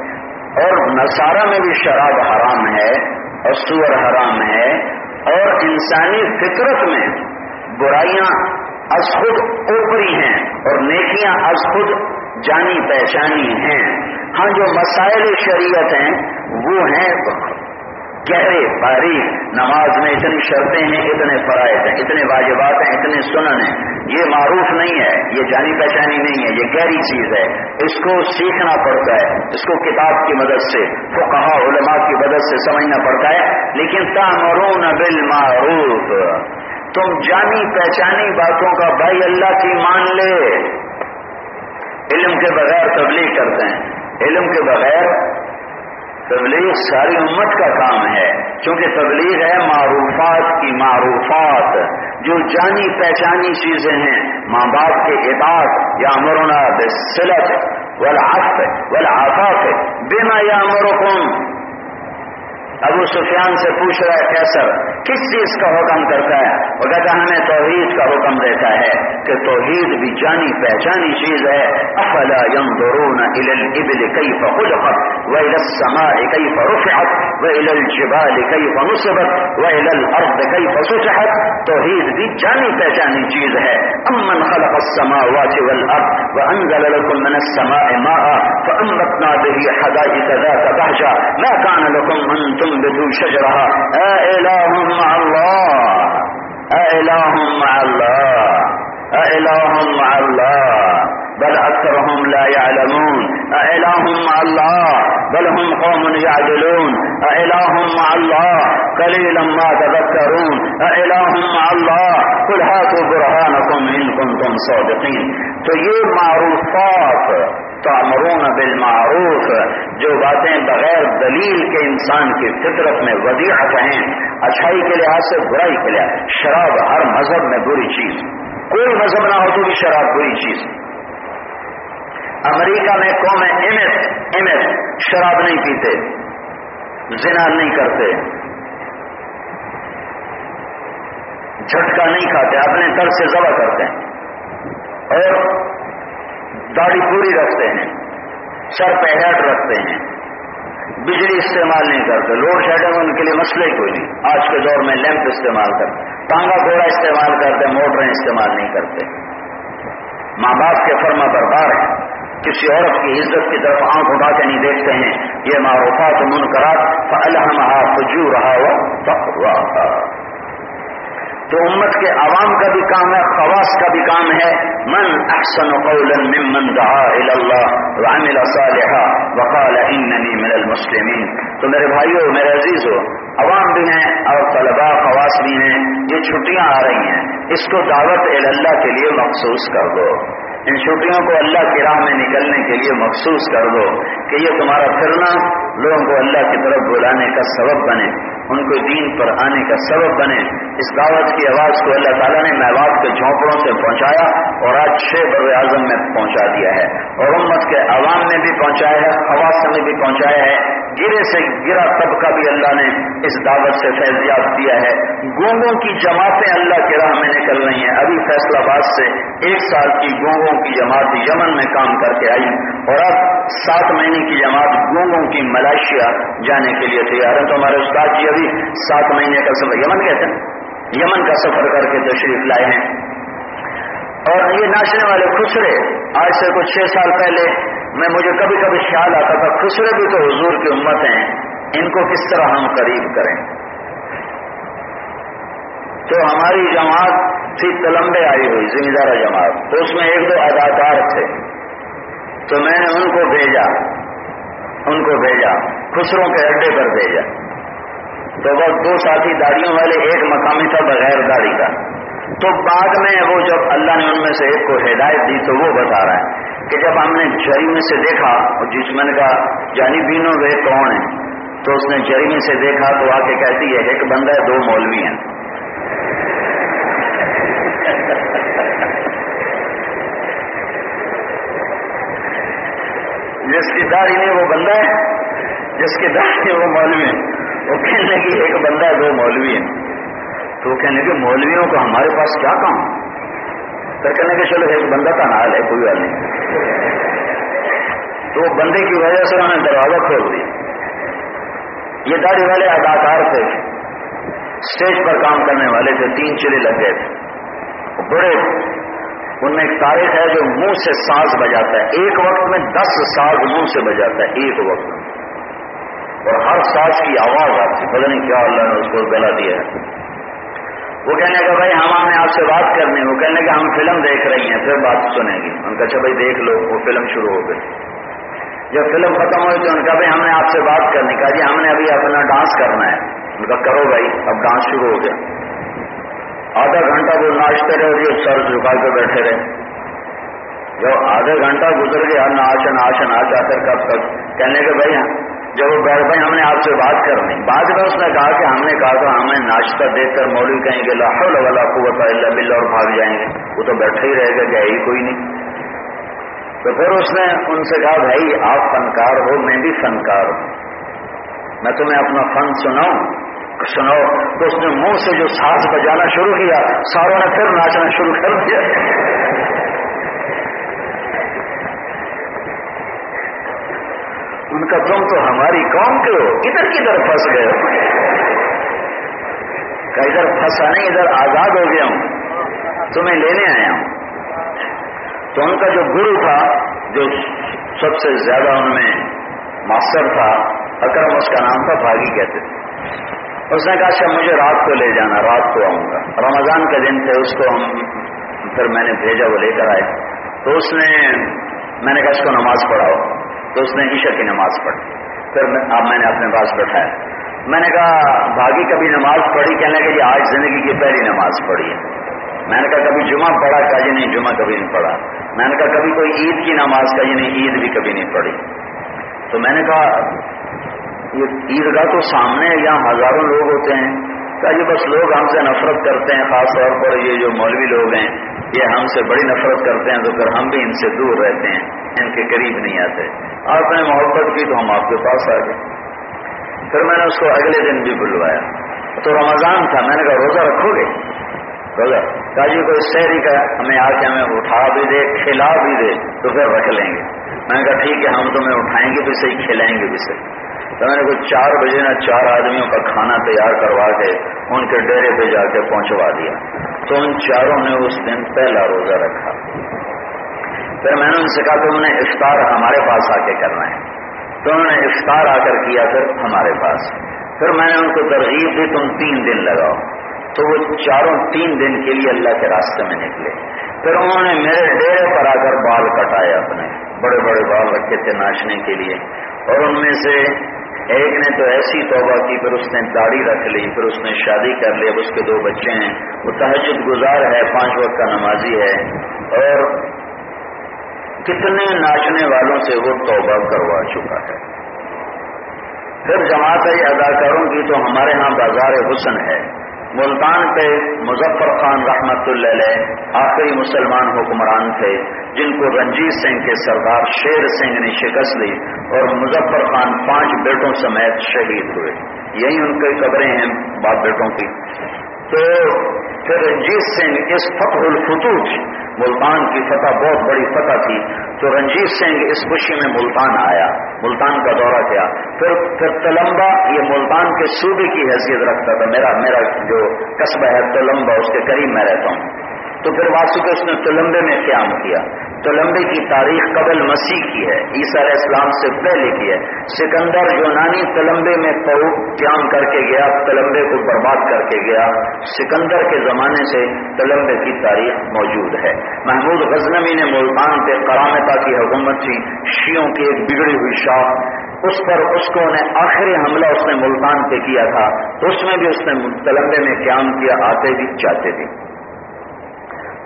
اور نصارہ میں بھی شراب حرام ہے اور سور حرام ہے اور انسانی فطرت میں برائیاں از خود اوپری ہیں اور نیکیاں از خود جانی پہچانی ہیں۔ ہاں جو مسائل شریعت ہیں، وہ ہیں گہرے باریک نماز میں اتنی شرطیں ہیں، اتنے فرائض ہیں، اتنے واجبات ہیں، اتنے سنن ہیں۔ یہ معروف نہیں ہے، یہ جانی پہچانی نہیں ہے، یہ گہری چیز ہے۔ اس کو سیکھنا پڑتا ہے، اس کو کتاب کی مدد سے، فقہا، علماء کی مدد سے سمجھنا پڑتا ہے۔ لیکن تامرون بالمعروف۔ تم جانی پہچانی باتوں کا بھائی اللہ کی مان لے۔ علم کے بغیر تبلیغ کرتے ہیں۔ علم کے بغیر تبلیغ ساری امت کا کام ہے۔ کیونکہ تبلیغ ہے معروفات کی معروفات۔ جو جانی پہچانی چیزیں ہیں، ماں باپ کے اطاعت، یا مرنا بسلت والعف والعفاف، بما یا ابو سفیان سے پوچھ رہا ہے کیسر کس چیز کا حکم کرتا ہے؟ وہ کہتا ہے، ہمیں توحید کا حکم دیتا ہے کہ توحید بھی جانی پہچانی چیز ہے. افلا ينظرون الى الابل كيف خلقت والى السماء كيف رفعت والى الجبال كيف نصبت والى الارض كيف سطحت۔ توحید بھی جانی پہچانی چیز ہے۔ امن خلق السماوات والارض وانزل لكم من السماء ماء فانبتنا به حدائق ذات بهجه ما كان لكم ان تم تنبتوا شجرها أإله مع الله أإله مع الله أإله مع الله بل أكثرهم لا يعلمون أإله مع الله بل هم قوم يعدلون أإله مع الله قليلا ما تذكرون أإله مع الله قل هاتوا برهانكم إن كنتم صادقين تو یہ معروفات تعمرون بالمعروف، جو باتیں بغیر دلیل کے انسان کی فطرت میں وضیحت ہیں اچھائی کے لحاظ سے برائی کے لحاظ، شراب ہر مذہب میں بری چیز. کوئی مذہب نہ ہو تو بھی شراب بری چیز. امریکہ میں قوم ایم ایس ایم ایس شراب نہیں پیتے، زنا نہیں کرتے، جھٹکا نہیں کھاتے، اپنے در سے ذبح کرتے ہیں، اور داڑھی پوری رکھتے ہیں، سر پہ ہیڈ رکھتے ہیں، بجلی استعمال نہیں کرتے، لوڈ شیڈنگ ان کے لیے مسئلہ کوئی نہیں، آج کے دور میں لیمپ استعمال کرتے ٹانگا گھوڑا استعمال کرتے، موٹریں استعمال نہیں کرتے۔ ماں باپ کے فرما بردار ہیں۔ کسی عورت کی عزت کی طرف آنکھ اٹھا کے نہیں دیکھتے ہیں۔ یہ معروفات منکرات الحمہ فجو رہا ہوا تو امت کے عوام کا بھی کام ہے، خواص کا بھی کام ہے۔ من احسن قولا ممن دعا الى اللہ وعمل صالحا وقال اننی من المسلمین۔ تو میرے بھائیوں میرے عزیزو، عوام بھی ہیں اور طلباء خواص بھی ہیں۔ یہ چھٹیاں آ رہی ہیں۔ اس کو دعوت اللہ کے لیے مخصوص کر دو۔ ان چھٹیوں کو اللہ کی راہ میں نکلنے کے لیے مخصوص کر دو کہ یہ تمہارا پھرنا لوگوں کو اللہ کی طرف بلانے کا سبب بنے۔ ان کو دین پر آنے کا سبب بنے۔ اس دعوت کی آواز کو اللہ تعالیٰ نے میوات کے جھونپڑوں سے پہنچایا اور آج چھ بر اعظم میں پہنچا دیا ہے۔ اور امت کے عوام میں بھی پہنچایا ہے خواص میں بھی پہنچایا ہے۔ گرے سے گرا طبقہ بھی اللہ نے اس دعوت سے فیضیاب دیا ہے۔ گونگوں کی جماعتیں اللہ کی راہ میں نکل رہی ہیں۔ ابھی فیصلہ باد سے ایک سال کی گونگوں کی جماعت یمن میں کام کر کے آئی۔ اور اب سات مہینے کی جماعت گونگوں کی ملائشیا جانے کے لیے تیار ہے تو ہمارے استاد جی ابھی سات مہینے کا سفر، یمن کہتے ہیں یمن کا سفر کر کے تشریف لائے ہیں۔ اور یہ ناچنے والے خسرے، آج سے کچھ چھ سال پہلے میں مجھے کبھی کبھی خیال آتا تھا، خسرے بھی تو حضور کی امت ہیں، ان کو کس طرح ہم قریب کریں؟ تو ہماری جماعت تھی تلمبے آئی ہوئی ذمہ دار جماعت تو اس میں ایک دو اداکار تھے۔ تو میں نے ان کو بھیجا، ان کو بھیجا، خسروں کے اڈے پر بھیجا۔ تو بس دو ساتھی داڑیوں والے ایک مقامی تھا بغیر داڑھی کا۔ تو بعد میں وہ جب اللہ نے ان میں سے ایک کو ہدایت دی تو وہ بتا رہا ہے کہ جب ہم نے جری میں سے دیکھا اور جس میں نے کہا، جانی بینوں وہ کون ہے تو اس نے جری میں سے دیکھا تو آ کے کہتی ہے، ایک بندہ ہے، دو مولوی ہیں۔ جس کی داڑھی نہیں وہ بندہ ہے، جس کی داڑھی وہ مولوی ہے وہ کہنے لگی ایک بندہ دو مولوی ہے تو وہ کہنے لگے، مولویوں کو ہمارے پاس کیا کام؟ پھر کہنے لگے، چلو ایک بندہ کا نال ہے، کوئی بات نہیں۔ تو وہ بندے کی وجہ سے انہوں نے دروازہ کھول دیا۔ یہ داڑھی والے اداکار تھے۔ اسٹیج پر کام کرنے والے تھے، تین چلے لگ گئے تھے۔ بڑے۔ ان میں ایک تاریخ ہے جو منہ سے ساز بجاتا ہے۔ ایک وقت میں دس ساز منہ سے بجاتا ہے، ایک وقت میں۔ اور ہر ساز کی آواز آتی پتہ نہیں کیا اللہ نے اس کو گلا دیا ہے۔ وہ کہنے کا بھائی، ہم نے آپ سے بات کرنی وہ کہنے کا ہم فلم دیکھ رہی ہیں، پھر بات سنیں گی ان کا اچھا بھائی، دیکھ لو، وہ فلم شروع ہو گئی۔ جب فلم ختم ہوئی تو ان کا بھائی ہم نے آپ سے بات کرنی کہا جی ہم نے ابھی اپنا ڈانس کرنا ہے۔ ان کا کرو بھائی، اب ڈانس شروع ہو گیا۔ آدھا گھنٹہ وہ ناچتے رہے اور سر جھکا کے بیٹھے رہے۔ جب آدھا گھنٹہ گزر گیا ناچ ناچ ناچ آ کر کب تک؟ کہنے کے بھائی جب وہ بیٹھ بھائی ہم نے آپ سے بات کرنی۔ بعد میں اس نے کہا کہ ہم نے کہا تھا ہمیں ناشتہ دیکھ کر مولوی کہیں گے لاہور والا قوت اللہ بل اور بھاگ جائیں گے۔ وہ تو بیٹھے ہی رہے گا کہ ہی کوئی نہیں۔ تو پھر اس نے ان سے کہا، بھائی، آپ فنکار ہو، میں بھی فنکار ہوں۔ میں تمہیں اپنا فن سناؤں؟ سناؤ۔ تو اس نے منہ سے جو سانس بجانا شروع کیا، ساروں نے پھر ناچنا شروع کر دیا۔ ان کا تم تو ہماری قوم کے ہو۔ ادھر کدھر پھنس گئے ہو؟ ادھر پھنسا نہیں، ادھر آزاد ہو گیا ہوں۔ تمہیں لینے آیا ہوں۔ تو ان کا جو گرو تھا، جو سب سے زیادہ ان میں ماسٹر تھا، اکرم، اس کا نام تھا بھاگی کہتے تھے۔ اس نے کہا اچھا مجھے رات کو لے جانا، رات کو آؤں گا۔ رمضان کے دن تھے، اس کو ہم، پھر میں نے بھیجا، وہ لے کر آئے۔ تو اس نے، میں نے کہا، اس کو نماز پڑھاؤ۔ تو اس نے عشاء کی نماز پڑھی۔ پھر اب میں نے اپنے پاس بٹھایا میں نے کہا بھاگی کبھی نماز پڑھی؟ کہنے کہ جی آج زندگی کی پہلی نماز پڑھی ہے۔ میں نے کہا، کبھی جمعہ پڑھا؟ کہ جی نہیں، جمعہ کبھی نہیں پڑھا۔ میں نے کہا، کبھی کوئی عید کی نماز؟ کا جی نہیں، عید بھی کبھی نہیں پڑھی۔ تو میں نے کہا، یہ عیدگاہ تو سامنے ہے، یہاں ہزاروں لوگ ہوتے ہیں۔ کہ یہ جی بس لوگ ہم سے نفرت کرتے ہیں، خاص طور پر یہ جو مولوی لوگ ہیں۔ یہ ہم سے بڑی نفرت کرتے ہیں تو پھر ہم بھی ان سے دور رہتے ہیں، ان کے قریب نہیں آتے۔ آپ نے محبت کی تو ہم آپ کے پاس آ گئے۔ پھر میں نے اس کو اگلے دن بھی بلوایا۔ تو رمضان تھا، میں نے کہا، روزہ رکھو گے؟ روزہ۔ کہا جی کوئی شہری کا ہمیں آ کے ہمیں اٹھا بھی دے، کھلا بھی دے، تو پھر رکھ لیں گے۔ میں نے کہا، ٹھیک ہے، ہم تمہیں اٹھائیں گے بھی صحیح، کھلائیں گے بھی صحیح۔ تو میں نے کوئی چار بجے نا چار آدمیوں کا کھانا تیار کروا کے ان کے ڈیرے پہ جا کے پہنچوا دیا۔ تو ان چاروں نے اس دن پہلا روزہ رکھا۔ پھر میں نے ان سے کہا تو انہوں نے افطار ہمارے پاس آ کے کرنا ہے۔ تو انہوں نے افطار آ کر کیا پھر ہمارے پاس۔ پھر میں نے ان کو ترغیب دی، تم تین دن لگاؤ۔ تو وہ چاروں تین دن کے لیے اللہ کے راستے میں نکلے۔ پھر انہوں نے میرے ڈیرے پر آ کر بال کٹائے اپنے، بڑے بڑے بال رکھے تھے ناچنے کے لیے۔ اور ان میں سے ایک نے تو ایسی توبہ کی، پھر اس نے داڑھی رکھ لی، پھر اس نے شادی کر لی، اب اس کے دو بچے ہیں۔ وہ تحجد گزار ہے، پانچ وقت کا نمازی ہے۔ اور کتنے ناچنے والوں سے وہ توبہ کروا چکا ہے۔ پھر جماعت اداکاروں کی تو ہمارے ہاں بازار حسن ہے۔ ملتان پہ مظفر خان رحمت اللہ علیہ آخری مسلمان حکمران تھے، جن کو رنجیت سنگھ کے سردار شیر سنگھ نے شکست دی۔ اور مظفر خان پانچ بیٹوں سمیت شہید ہوئے۔ یہی ان کی قبریں ہیں باپ بیٹوں کی۔ تو پھر رنجیت سنگھ اس فتح الفتوح ملتان کی فتح بہت بڑی فتح تھی۔ تو رنجیت سنگھ اس خوشی میں ملتان آیا۔ ملتان کا دورہ کیا۔ پھر پھر تلمبا یہ ملتان کے صوبے کی حیثیت رکھتا تھا۔ میرا میرا جو قصبہ ہے تلمبا اس کے قریب میں رہتا ہوں۔ تو پھر واسو کے اس نے تلمبے میں قیام کیا۔ تلمبے کی تاریخ قبل مسیح کی ہے، عیسیٰ علیہ السلام سے پہلے کی ہے۔ سکندر یونانی تلمبے میں قیام کر کے گیا، تلمبے کو برباد کر کے گیا۔ سکندر کے زمانے سے تلمبے کی تاریخ موجود ہے۔ محمود غزنوی نے ملتان پہ کرامتا کی حکومت تھی شیوں کی ایک بگڑی ہوئی شاخ۔ اس پر اس کو انہیں آخری حملہ اس نے ملتان پہ کیا تھا۔ اس میں بھی اس نے تلمبے میں قیام کیا، آتے بھی جاتے بھی۔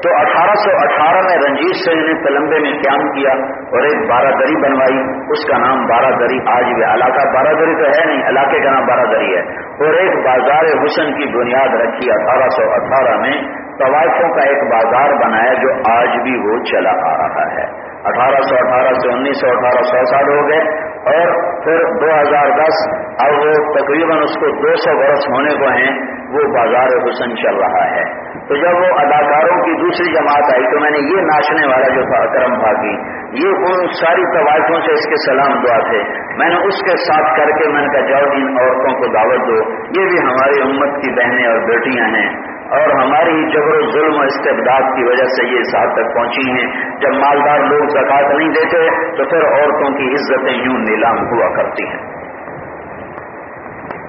تو اٹھارہ سو اٹھارہ میں رنجیت سنگھ نے تلمبے میں قیام کیا اور ایک بارہ دری بنوائی، اس کا نام بارہ دری آج بھی علاقہ بارہ دری تو ہے نہیں، علاقے کا نام بارہ دری ہے۔ اور ایک بازار حسن کی بنیاد رکھی اٹھارہ سو اٹھارہ میں طوائفوں کا ایک بازار بنایا جو آج بھی وہ چلا آ رہا ہے۔ اٹھارہ سو اٹھارہ سے انیس سو اٹھارہ سو سال ہو گئے۔ اور پھر دو ہزار دس، اب وہ تقریباً اس کو دو سو برس ہونے کو ہیں، وہ بازار حسن چل رہا ہے۔ تو جب وہ اداکاروں کی دوسری جماعت آئی، تو میں نے یہ ناچنے والا جو تھا، اکرم بھاگی، یہ ان ساری طوائفوں سے اس کے سلام دعا تھے۔ میں نے اس کے ساتھ کر کے میں نے کہا، جاؤ ان عورتوں کو دعوت دو، یہ بھی ہماری امت کی بہنیں اور بیٹیاں ہیں۔ اور ہماری جبر و ظلم و استبداد کی وجہ سے یہ ساتھ تک پہنچی ہیں۔ جب مالدار لوگ زکات نہیں دیتے، تو پھر عورتوں کی عزتیں یوں نیلام ہوا کرتی ہیں۔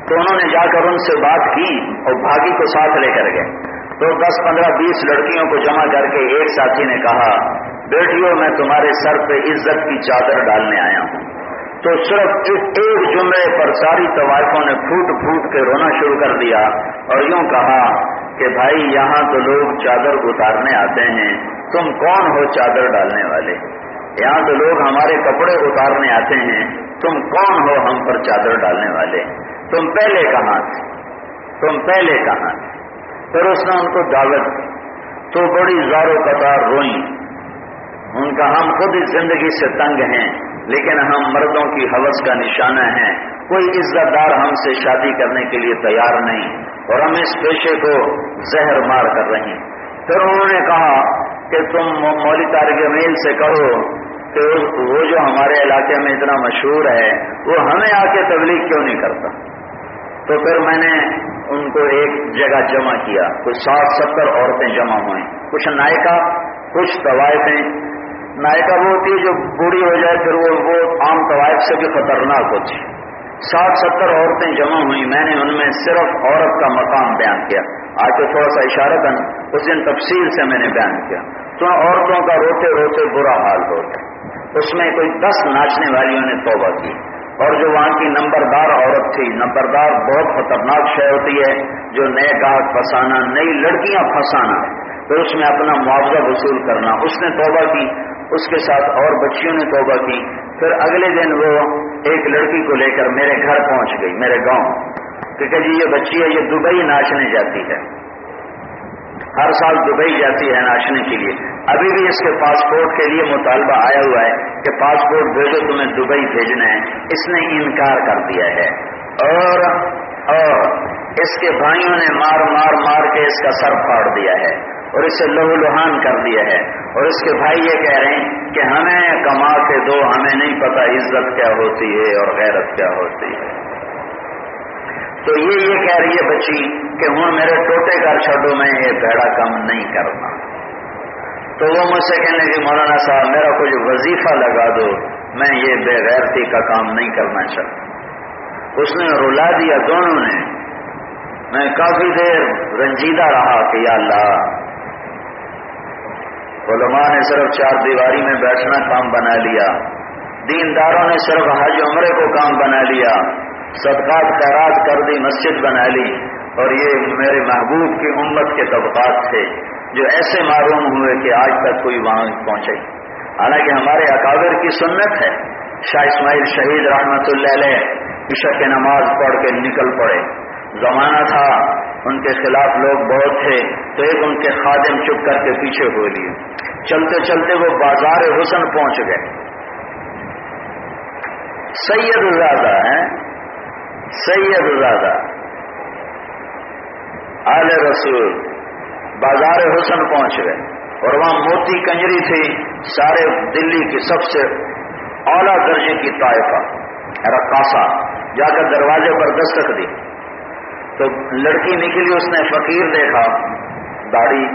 تو انہوں نے جا کر ان سے بات کی اور بھاگی کو ساتھ لے کر گئے۔ تو دس پندرہ بیس لڑکیوں کو جمع کر کے ایک ساتھی نے کہا، بیٹیوں، میں تمہارے سر پہ عزت کی چادر ڈالنے آیا ہوں۔ تو صرف اس ایک جملے پر ساری طوائفوں نے پھوٹ پھوٹ کے رونا شروع کر دیا اور یوں کہا کہ بھائی یہاں تو لوگ چادر اتارنے آتے ہیں، تم کون ہو چادر ڈالنے والے؟ یہاں تو لوگ ہمارے کپڑے اتارنے آتے ہیں، تم کون ہو ہم پر چادر ڈالنے والے؟ تم پہلے کہاں تھے؟ تم پہلے کہاں تھے؟ پھر اس نے ان کو دعوت تو بڑی زارو قطار روئی ان کا ہم خود اس زندگی سے تنگ ہیں، لیکن ہم مردوں کی حوث کا نشانہ ہیں۔ کوئی عزت دار ہم سے شادی کرنے کے لیے تیار نہیں۔ اور ہم اس پیشے کو زہر مار کر رہے ہیں۔ پھر انہوں نے کہا کہ تم مولی تارک میل سے کہو کہ وہ جو ہمارے علاقے میں اتنا مشہور ہے، وہ ہمیں آ کے تبلیغ کیوں نہیں کرتا؟ تو پھر میں نے ان کو ایک جگہ جمع کیا۔ کچھ ساٹھ ستر عورتیں جمع ہوئیں۔ کچھ نائکا کچھ طوائفیں۔ نائکا وہ ہوتی ہے جو بوڑھی ہو جائے، پھر وہ عام طوائف سے بھی خطرناک ہوتی۔ ساٹھ ستر عورتیں جمع ہوئیں۔ میں نے ان میں صرف عورت کا مقام بیان کیا۔ آج تو تھوڑا سا اشارہ تھا اس دن تفصیل سے میں نے بیان کیا۔ تو عورتوں کا روتے روتے برا حال ہو گیا۔ اس میں کوئی دس ناچنے والیوں نے توبہ کی۔ اور جو وہاں کی نمبردار عورت تھی، نمبردار بہت خطرناک شے ہوتی ہے، جو نئے گاہک پھنسانا، نئی لڑکیاں پھنسانا۔ پھر اس میں اپنا معاوضہ وصول کرنا۔ اس نے توبہ کی، اس کے ساتھ اور بچیوں نے توبہ کی۔ پھر اگلے دن وہ ایک لڑکی کو لے کر میرے گھر پہنچ گئی، میرے گاؤں۔ کہ جی یہ بچی ہے، یہ دبئی ناچنے جاتی ہے۔ ہر سال دبئی جاتی ہے ناچنے کے لیے۔ ابھی بھی اس کے پاسپورٹ کے لیے مطالبہ آیا ہوا ہے کہ پاسپورٹ بھیجو، تمہیں دبئی بھیجنا ہے۔ اس نے انکار کر دیا ہے۔ اور اور اس کے بھائیوں نے مار مار مار کے اس کا سر پھاڑ دیا ہے۔ اور اسے لہو لہان کر دیا ہے۔ اور اس کے بھائی یہ کہہ رہے ہیں کہ ہمیں کما کے دو، ہمیں نہیں پتا عزت کیا ہوتی ہے اور غیرت کیا ہوتی ہے۔ تو یہ یہ کہہ رہی ہے بچی کہ ہوں میرے ٹوٹے گھر چھوٹو میں یہ بھیڑا کم نہیں کرنا۔ تو وہ مجھ سے کہنے کہ مولانا صاحب، میرا کوئی وظیفہ لگا دو، میں یہ بے غیرتی کا کام نہیں کرنا چاہتا۔ اس نے رلا دیا دونوں نے۔ میں کافی دیر رنجیدہ رہا کہ یا اللہ علماء نے صرف چار دیواری میں بیٹھنا کام بنا لیا۔ دینداروں نے صرف حج عمرے کو کام بنا لیا۔ صدقات خیرات کر دی مسجد بنا لی۔ اور یہ میرے محبوب کی امت کے طبقات تھے جو ایسے معروم ہوئے کہ آج تک کوئی وہاں پہنچے۔ حالانکہ ہمارے اکابر کی سنت ہے۔ شاہ اسماعیل شہید رحمت اللہ علیہ عشق کے نماز پڑھ کے نکل پڑے۔ زمانہ تھا ان کے خلاف لوگ بہت تھے، تو ایک ان کے خادم چپ کر کے پیچھے ہو لیے۔ چلتے چلتے وہ بازار حسن پہنچ گئے۔ سید زیادہ ہیں؟ سید زادہ آل رسول، بازار حسن پہنچ گئے۔ اور وہاں موتی کنجری تھی، سارے دلی کی سب سے اعلیٰ درجے کی طائفہ رقاصا جا کر دروازے پر دستک دی۔ تو لڑکی نکلی، اس نے فقیر دیکھا، داڑھی،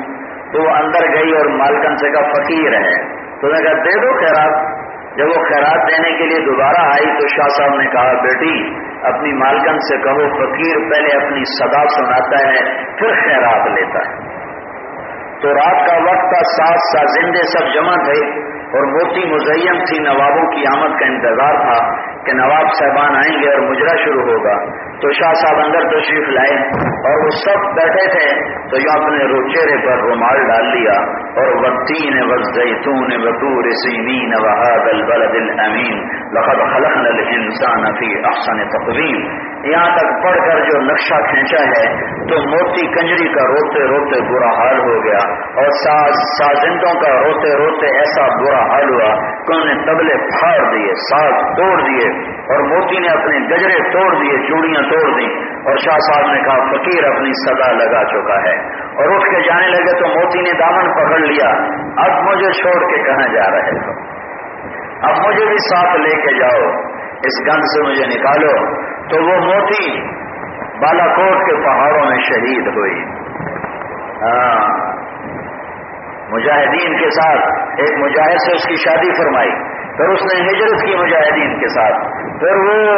تو وہ اندر گئی اور مالکن سے کہا، فقیر ہے۔ تو نے کہا، دے دو خیرات۔ جب وہ خیرات دینے کے لیے دوبارہ آئی تو شاہ صاحب نے کہا، بیٹی، اپنی مالکن سے کہو، فقیر پہلے اپنی صدا سناتا ہے، پھر خیرات لیتا ہے۔ تو رات کا وقت تھا، سات سا زندے سب جمع تھے اور موتی مزین تھی، نوابوں کی آمد کا انتظار تھا کہ نواب صاحبان آئیں گے اور مجرا شروع ہوگا۔ تو شاہ صاحب اندر تشریف لائے اور وہ سب بیٹھے تھے تو یا اپنے رو چہرے پر رومال ڈال لیا اور وطین وزیتون وطور سینین وحاد البلد الامین لقد خلقنا الانسان فی احسن تقویم یہاں تک پڑھ کر جو نقشہ کھینچا ہے، تو موتی کنجری کا روتے روتے برا حال ہو گیا اور ساز سازندوں کا روتے روتے ایسا برا حال ہوا کہ انہوں نے تبلے پھاڑ دیے ساز توڑ دیے اور موتی نے اپنے گجرے توڑ دیے، چوڑیاں توڑ دی اور شاہ صاحب نے کہا، فقیر اپنی سزا لگا چکا ہے اور اٹھ کے جانے لگے تو موتی نے دامن پکڑ لیا۔ اب مجھے چھوڑ کے کہاں جا رہے ہو؟ اب مجھے بھی ساتھ لے کے جاؤ۔ اس گند سے مجھے نکالو۔ تو وہ موتی بالا کوٹ کے پہاڑوں میں شہید ہوئی۔ ہاں۔ مجاہدین کے ساتھ ایک مجاہد سے اس کی شادی فرمائی۔ پھر اس نے ہجرت کی مجاہدین کے ساتھ۔ پھر وہ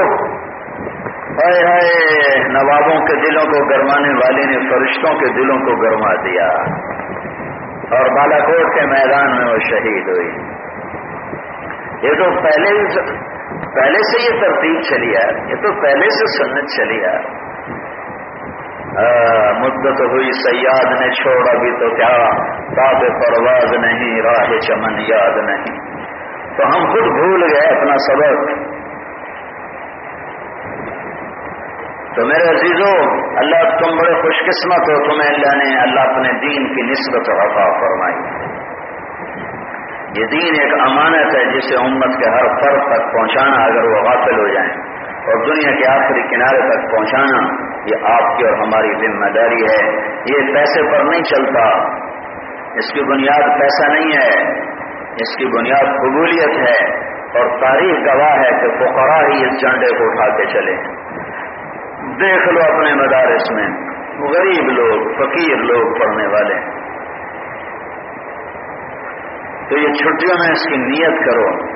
ہائے ہائے نوابوں کے دلوں کو گرمانے والے نے فرشتوں کے دلوں کو گرما دیا۔ اور بالا کوٹ کے میدان میں وہ شہید ہوئی۔ یہ تو پہلے پہلے سے یہ ترتیب چلی ہے، یہ تو پہلے سے سنت چلی ہے۔ مدت ہوئی سیاد نے چھوڑا بھی تو کیا؟ باب پرواز نہیں، راہ چمن یاد نہیں۔ تو ہم خود بھول گئے اپنا سبق۔ تو میرے عزیزو، اللہ تم بڑے خوش قسمت ہو، تمہیں اللہ نے اللہ اپنے دین کی نسبت عطا فرمائی۔ یہ دین ایک امانت ہے جسے امت کے ہر فرق تک پہنچانا اگر وہ غافل ہو جائیں۔ اور دنیا کے آخری کنارے تک پہنچانا یہ آپ کی اور ہماری ذمہ داری ہے۔ یہ پیسے پر نہیں چلتا۔ اس کی بنیاد پیسہ نہیں ہے۔ اس کی بنیاد قبولیت ہے۔ اور تاریخ گواہ ہے کہ فقرا ہی اس جھنڈے کو اٹھا کے چلے۔ دیکھ لو اپنے مدارس میں۔ غریب لوگ، فقیر لوگ پڑھنے والے۔ ہیں تو یہ چھٹیوں میں اس کی نیت کرو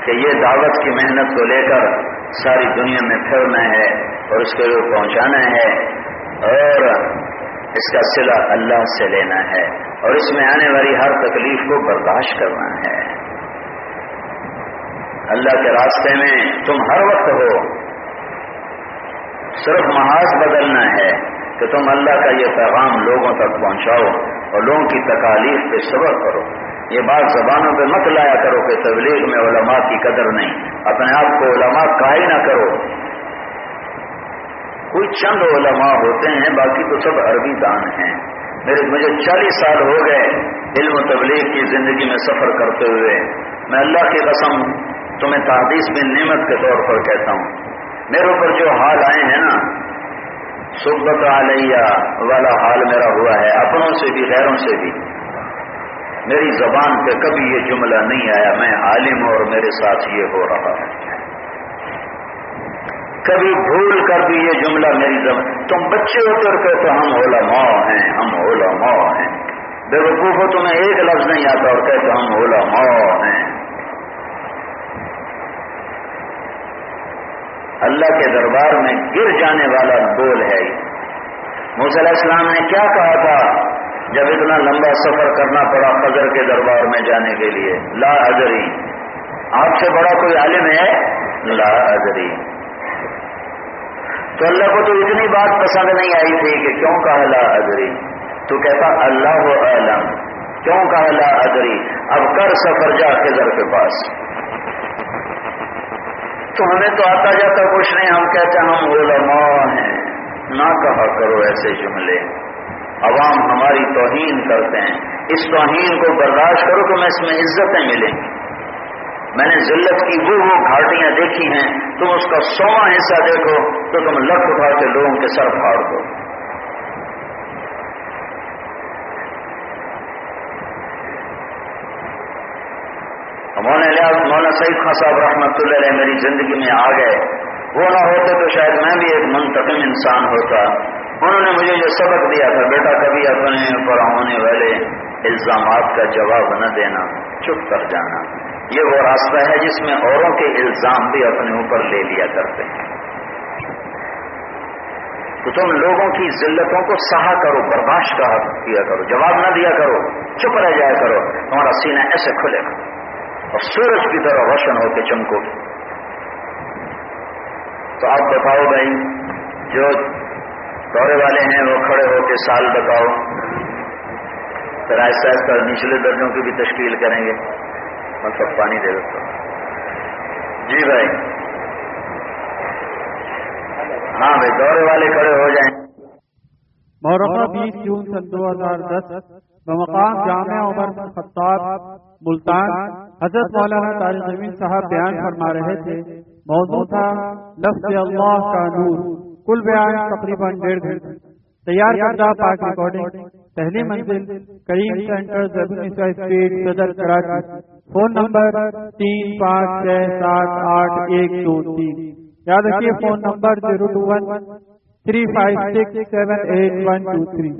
کہ یہ دعوت کی محنت کو لے کر ساری دنیا میں پھرنا ہے اور اس کو پہنچانا ہے اور اس کا صلہ اللہ سے لینا ہے اور اس میں آنے والی ہر تکلیف کو برداشت کرنا ہے۔ اللہ کے راستے میں تم ہر وقت ہو۔ صرف محاذ بدلنا ہے کہ تم اللہ کا یہ پیغام لوگوں تک پہنچاؤ اور لوگوں کی تکالیف پہ صبر کرو۔ یہ بات زبانوں پہ مت لایا کرو کہ تبلیغ میں علماء کی قدر نہیں۔ اپنے آپ کو علماء کا ہی نہ کرو۔ کوئی چند علماء ہوتے ہیں، باقی تو سب عربی دان ہیں۔ میرے، مجھے چالیس سال ہو گئے علم و تبلیغ کی زندگی میں سفر کرتے ہوئے۔ میں اللہ کی قسم تمہیں تحدیث بھی نعمت کے طور پر کہتا ہوں۔ میرے اوپر جو حال آئے ہیں نا، سبت علیہ والا حال میرا ہوا ہے، اپنوں سے بھی، غیروں سے بھی۔ میری زبان پہ کبھی یہ جملہ نہیں آیا، میں عالم اور میرے ساتھ یہ ہو رہا ہے۔ کبھی بھول کر بھی یہ جملہ میری زبان تم بچے ہو کر کہتے ہم علماء ہیں، ہم علماء ہیں۔ بے وقوف ہو تمہیں ایک لفظ نہیں آتا اور کہتے ہم علماء ہیں۔ اللہ کے دربار میں گر جانے والا بول ہے۔ علیہ السلام نے کیا کہا تھا؟ جب اتنا لمبا سفر کرنا پڑا فجر کے دربار میں جانے کے لیے، لا ادری آپ سے بڑا کوئی عالم ہے؟ لا ادری تو اللہ کو تو اتنی بات پسند نہیں آئی تھی کہ کیوں کہا لا ادری تو کہتا، اللہ علم کیوں کہا لا ادری اب کر سفر جا کے کے پاس۔ تو ہمیں تو آتا جاتا کچھ نہیں، ہم کہتے ہیں ہم علماء ہیں۔ نہ کہا کرو ایسے جملے۔ عوام ہماری توہین کرتے ہیں۔ اس توہین کو برداشت کرو تو میں اس میں عزتیں ملیں گی۔ میں نے ذلت کی وہ وہ گھاٹیاں دیکھی ہیں، تم اس کا سواں حصہ دیکھو تو تم لک اٹھا کے لوگوں کے سر پھاڑ دو۔ لحاظ مولانا سعید خان صاحب رحمۃ اللہ علیہ میری زندگی میں آ گئے۔ وہ نہ ہوتے تو شاید میں بھی ایک منتقم انسان ہوتا۔ انہوں نے مجھے یہ سبق دیا تھا، بیٹا کبھی اپنے اوپر ہونے والے الزامات کا جواب نہ دینا، چپ کر جانا۔ یہ وہ راستہ ہے جس میں اوروں کے الزام بھی اپنے اوپر لے لیا کرتے ہیں۔ تو تم لوگوں کی ذلتوں کو سہا کرو، برداشت کیا کرو، جواب نہ دیا کرو، چپ رہ جایا کرو۔ تمہارا سینہ ایسے کھلے گا۔ اور سورج کی طرح روشن ہو کے چمکو تو آپ بتاؤ بھائی، جو دورے والے ہیں، وہ کھڑے ہو کے سال بتاؤ۔ پھر ایسا ایسا نچلے درجوں کی بھی تشکیل کریں گے۔ مطلب پانی دے دیتا جی بھائی۔ ہاں بھائی، دورے والے کھڑے ہو جائیں۔ مورخہ بیس جون سن دو ہزار دس، بمقام جامع عمر خطاب ملتان حضرت مولانا تاریخ زمین صاحب بیان فرما رہے تھے۔ موضوع تھا لفظ اللہ کا نور۔ کل بیان تقریباً ڈیڑھ گھنٹے۔ تیار کردہ پاک ریکارڈنگ پہلی منزل کریم سینٹر اسٹریٹ صدر کراچی۔ فون نمبر تین پانچ چھ سات آٹھ ایک دو تین۔ یاد رکھیے phone number zero two one three five six seven eight one two three.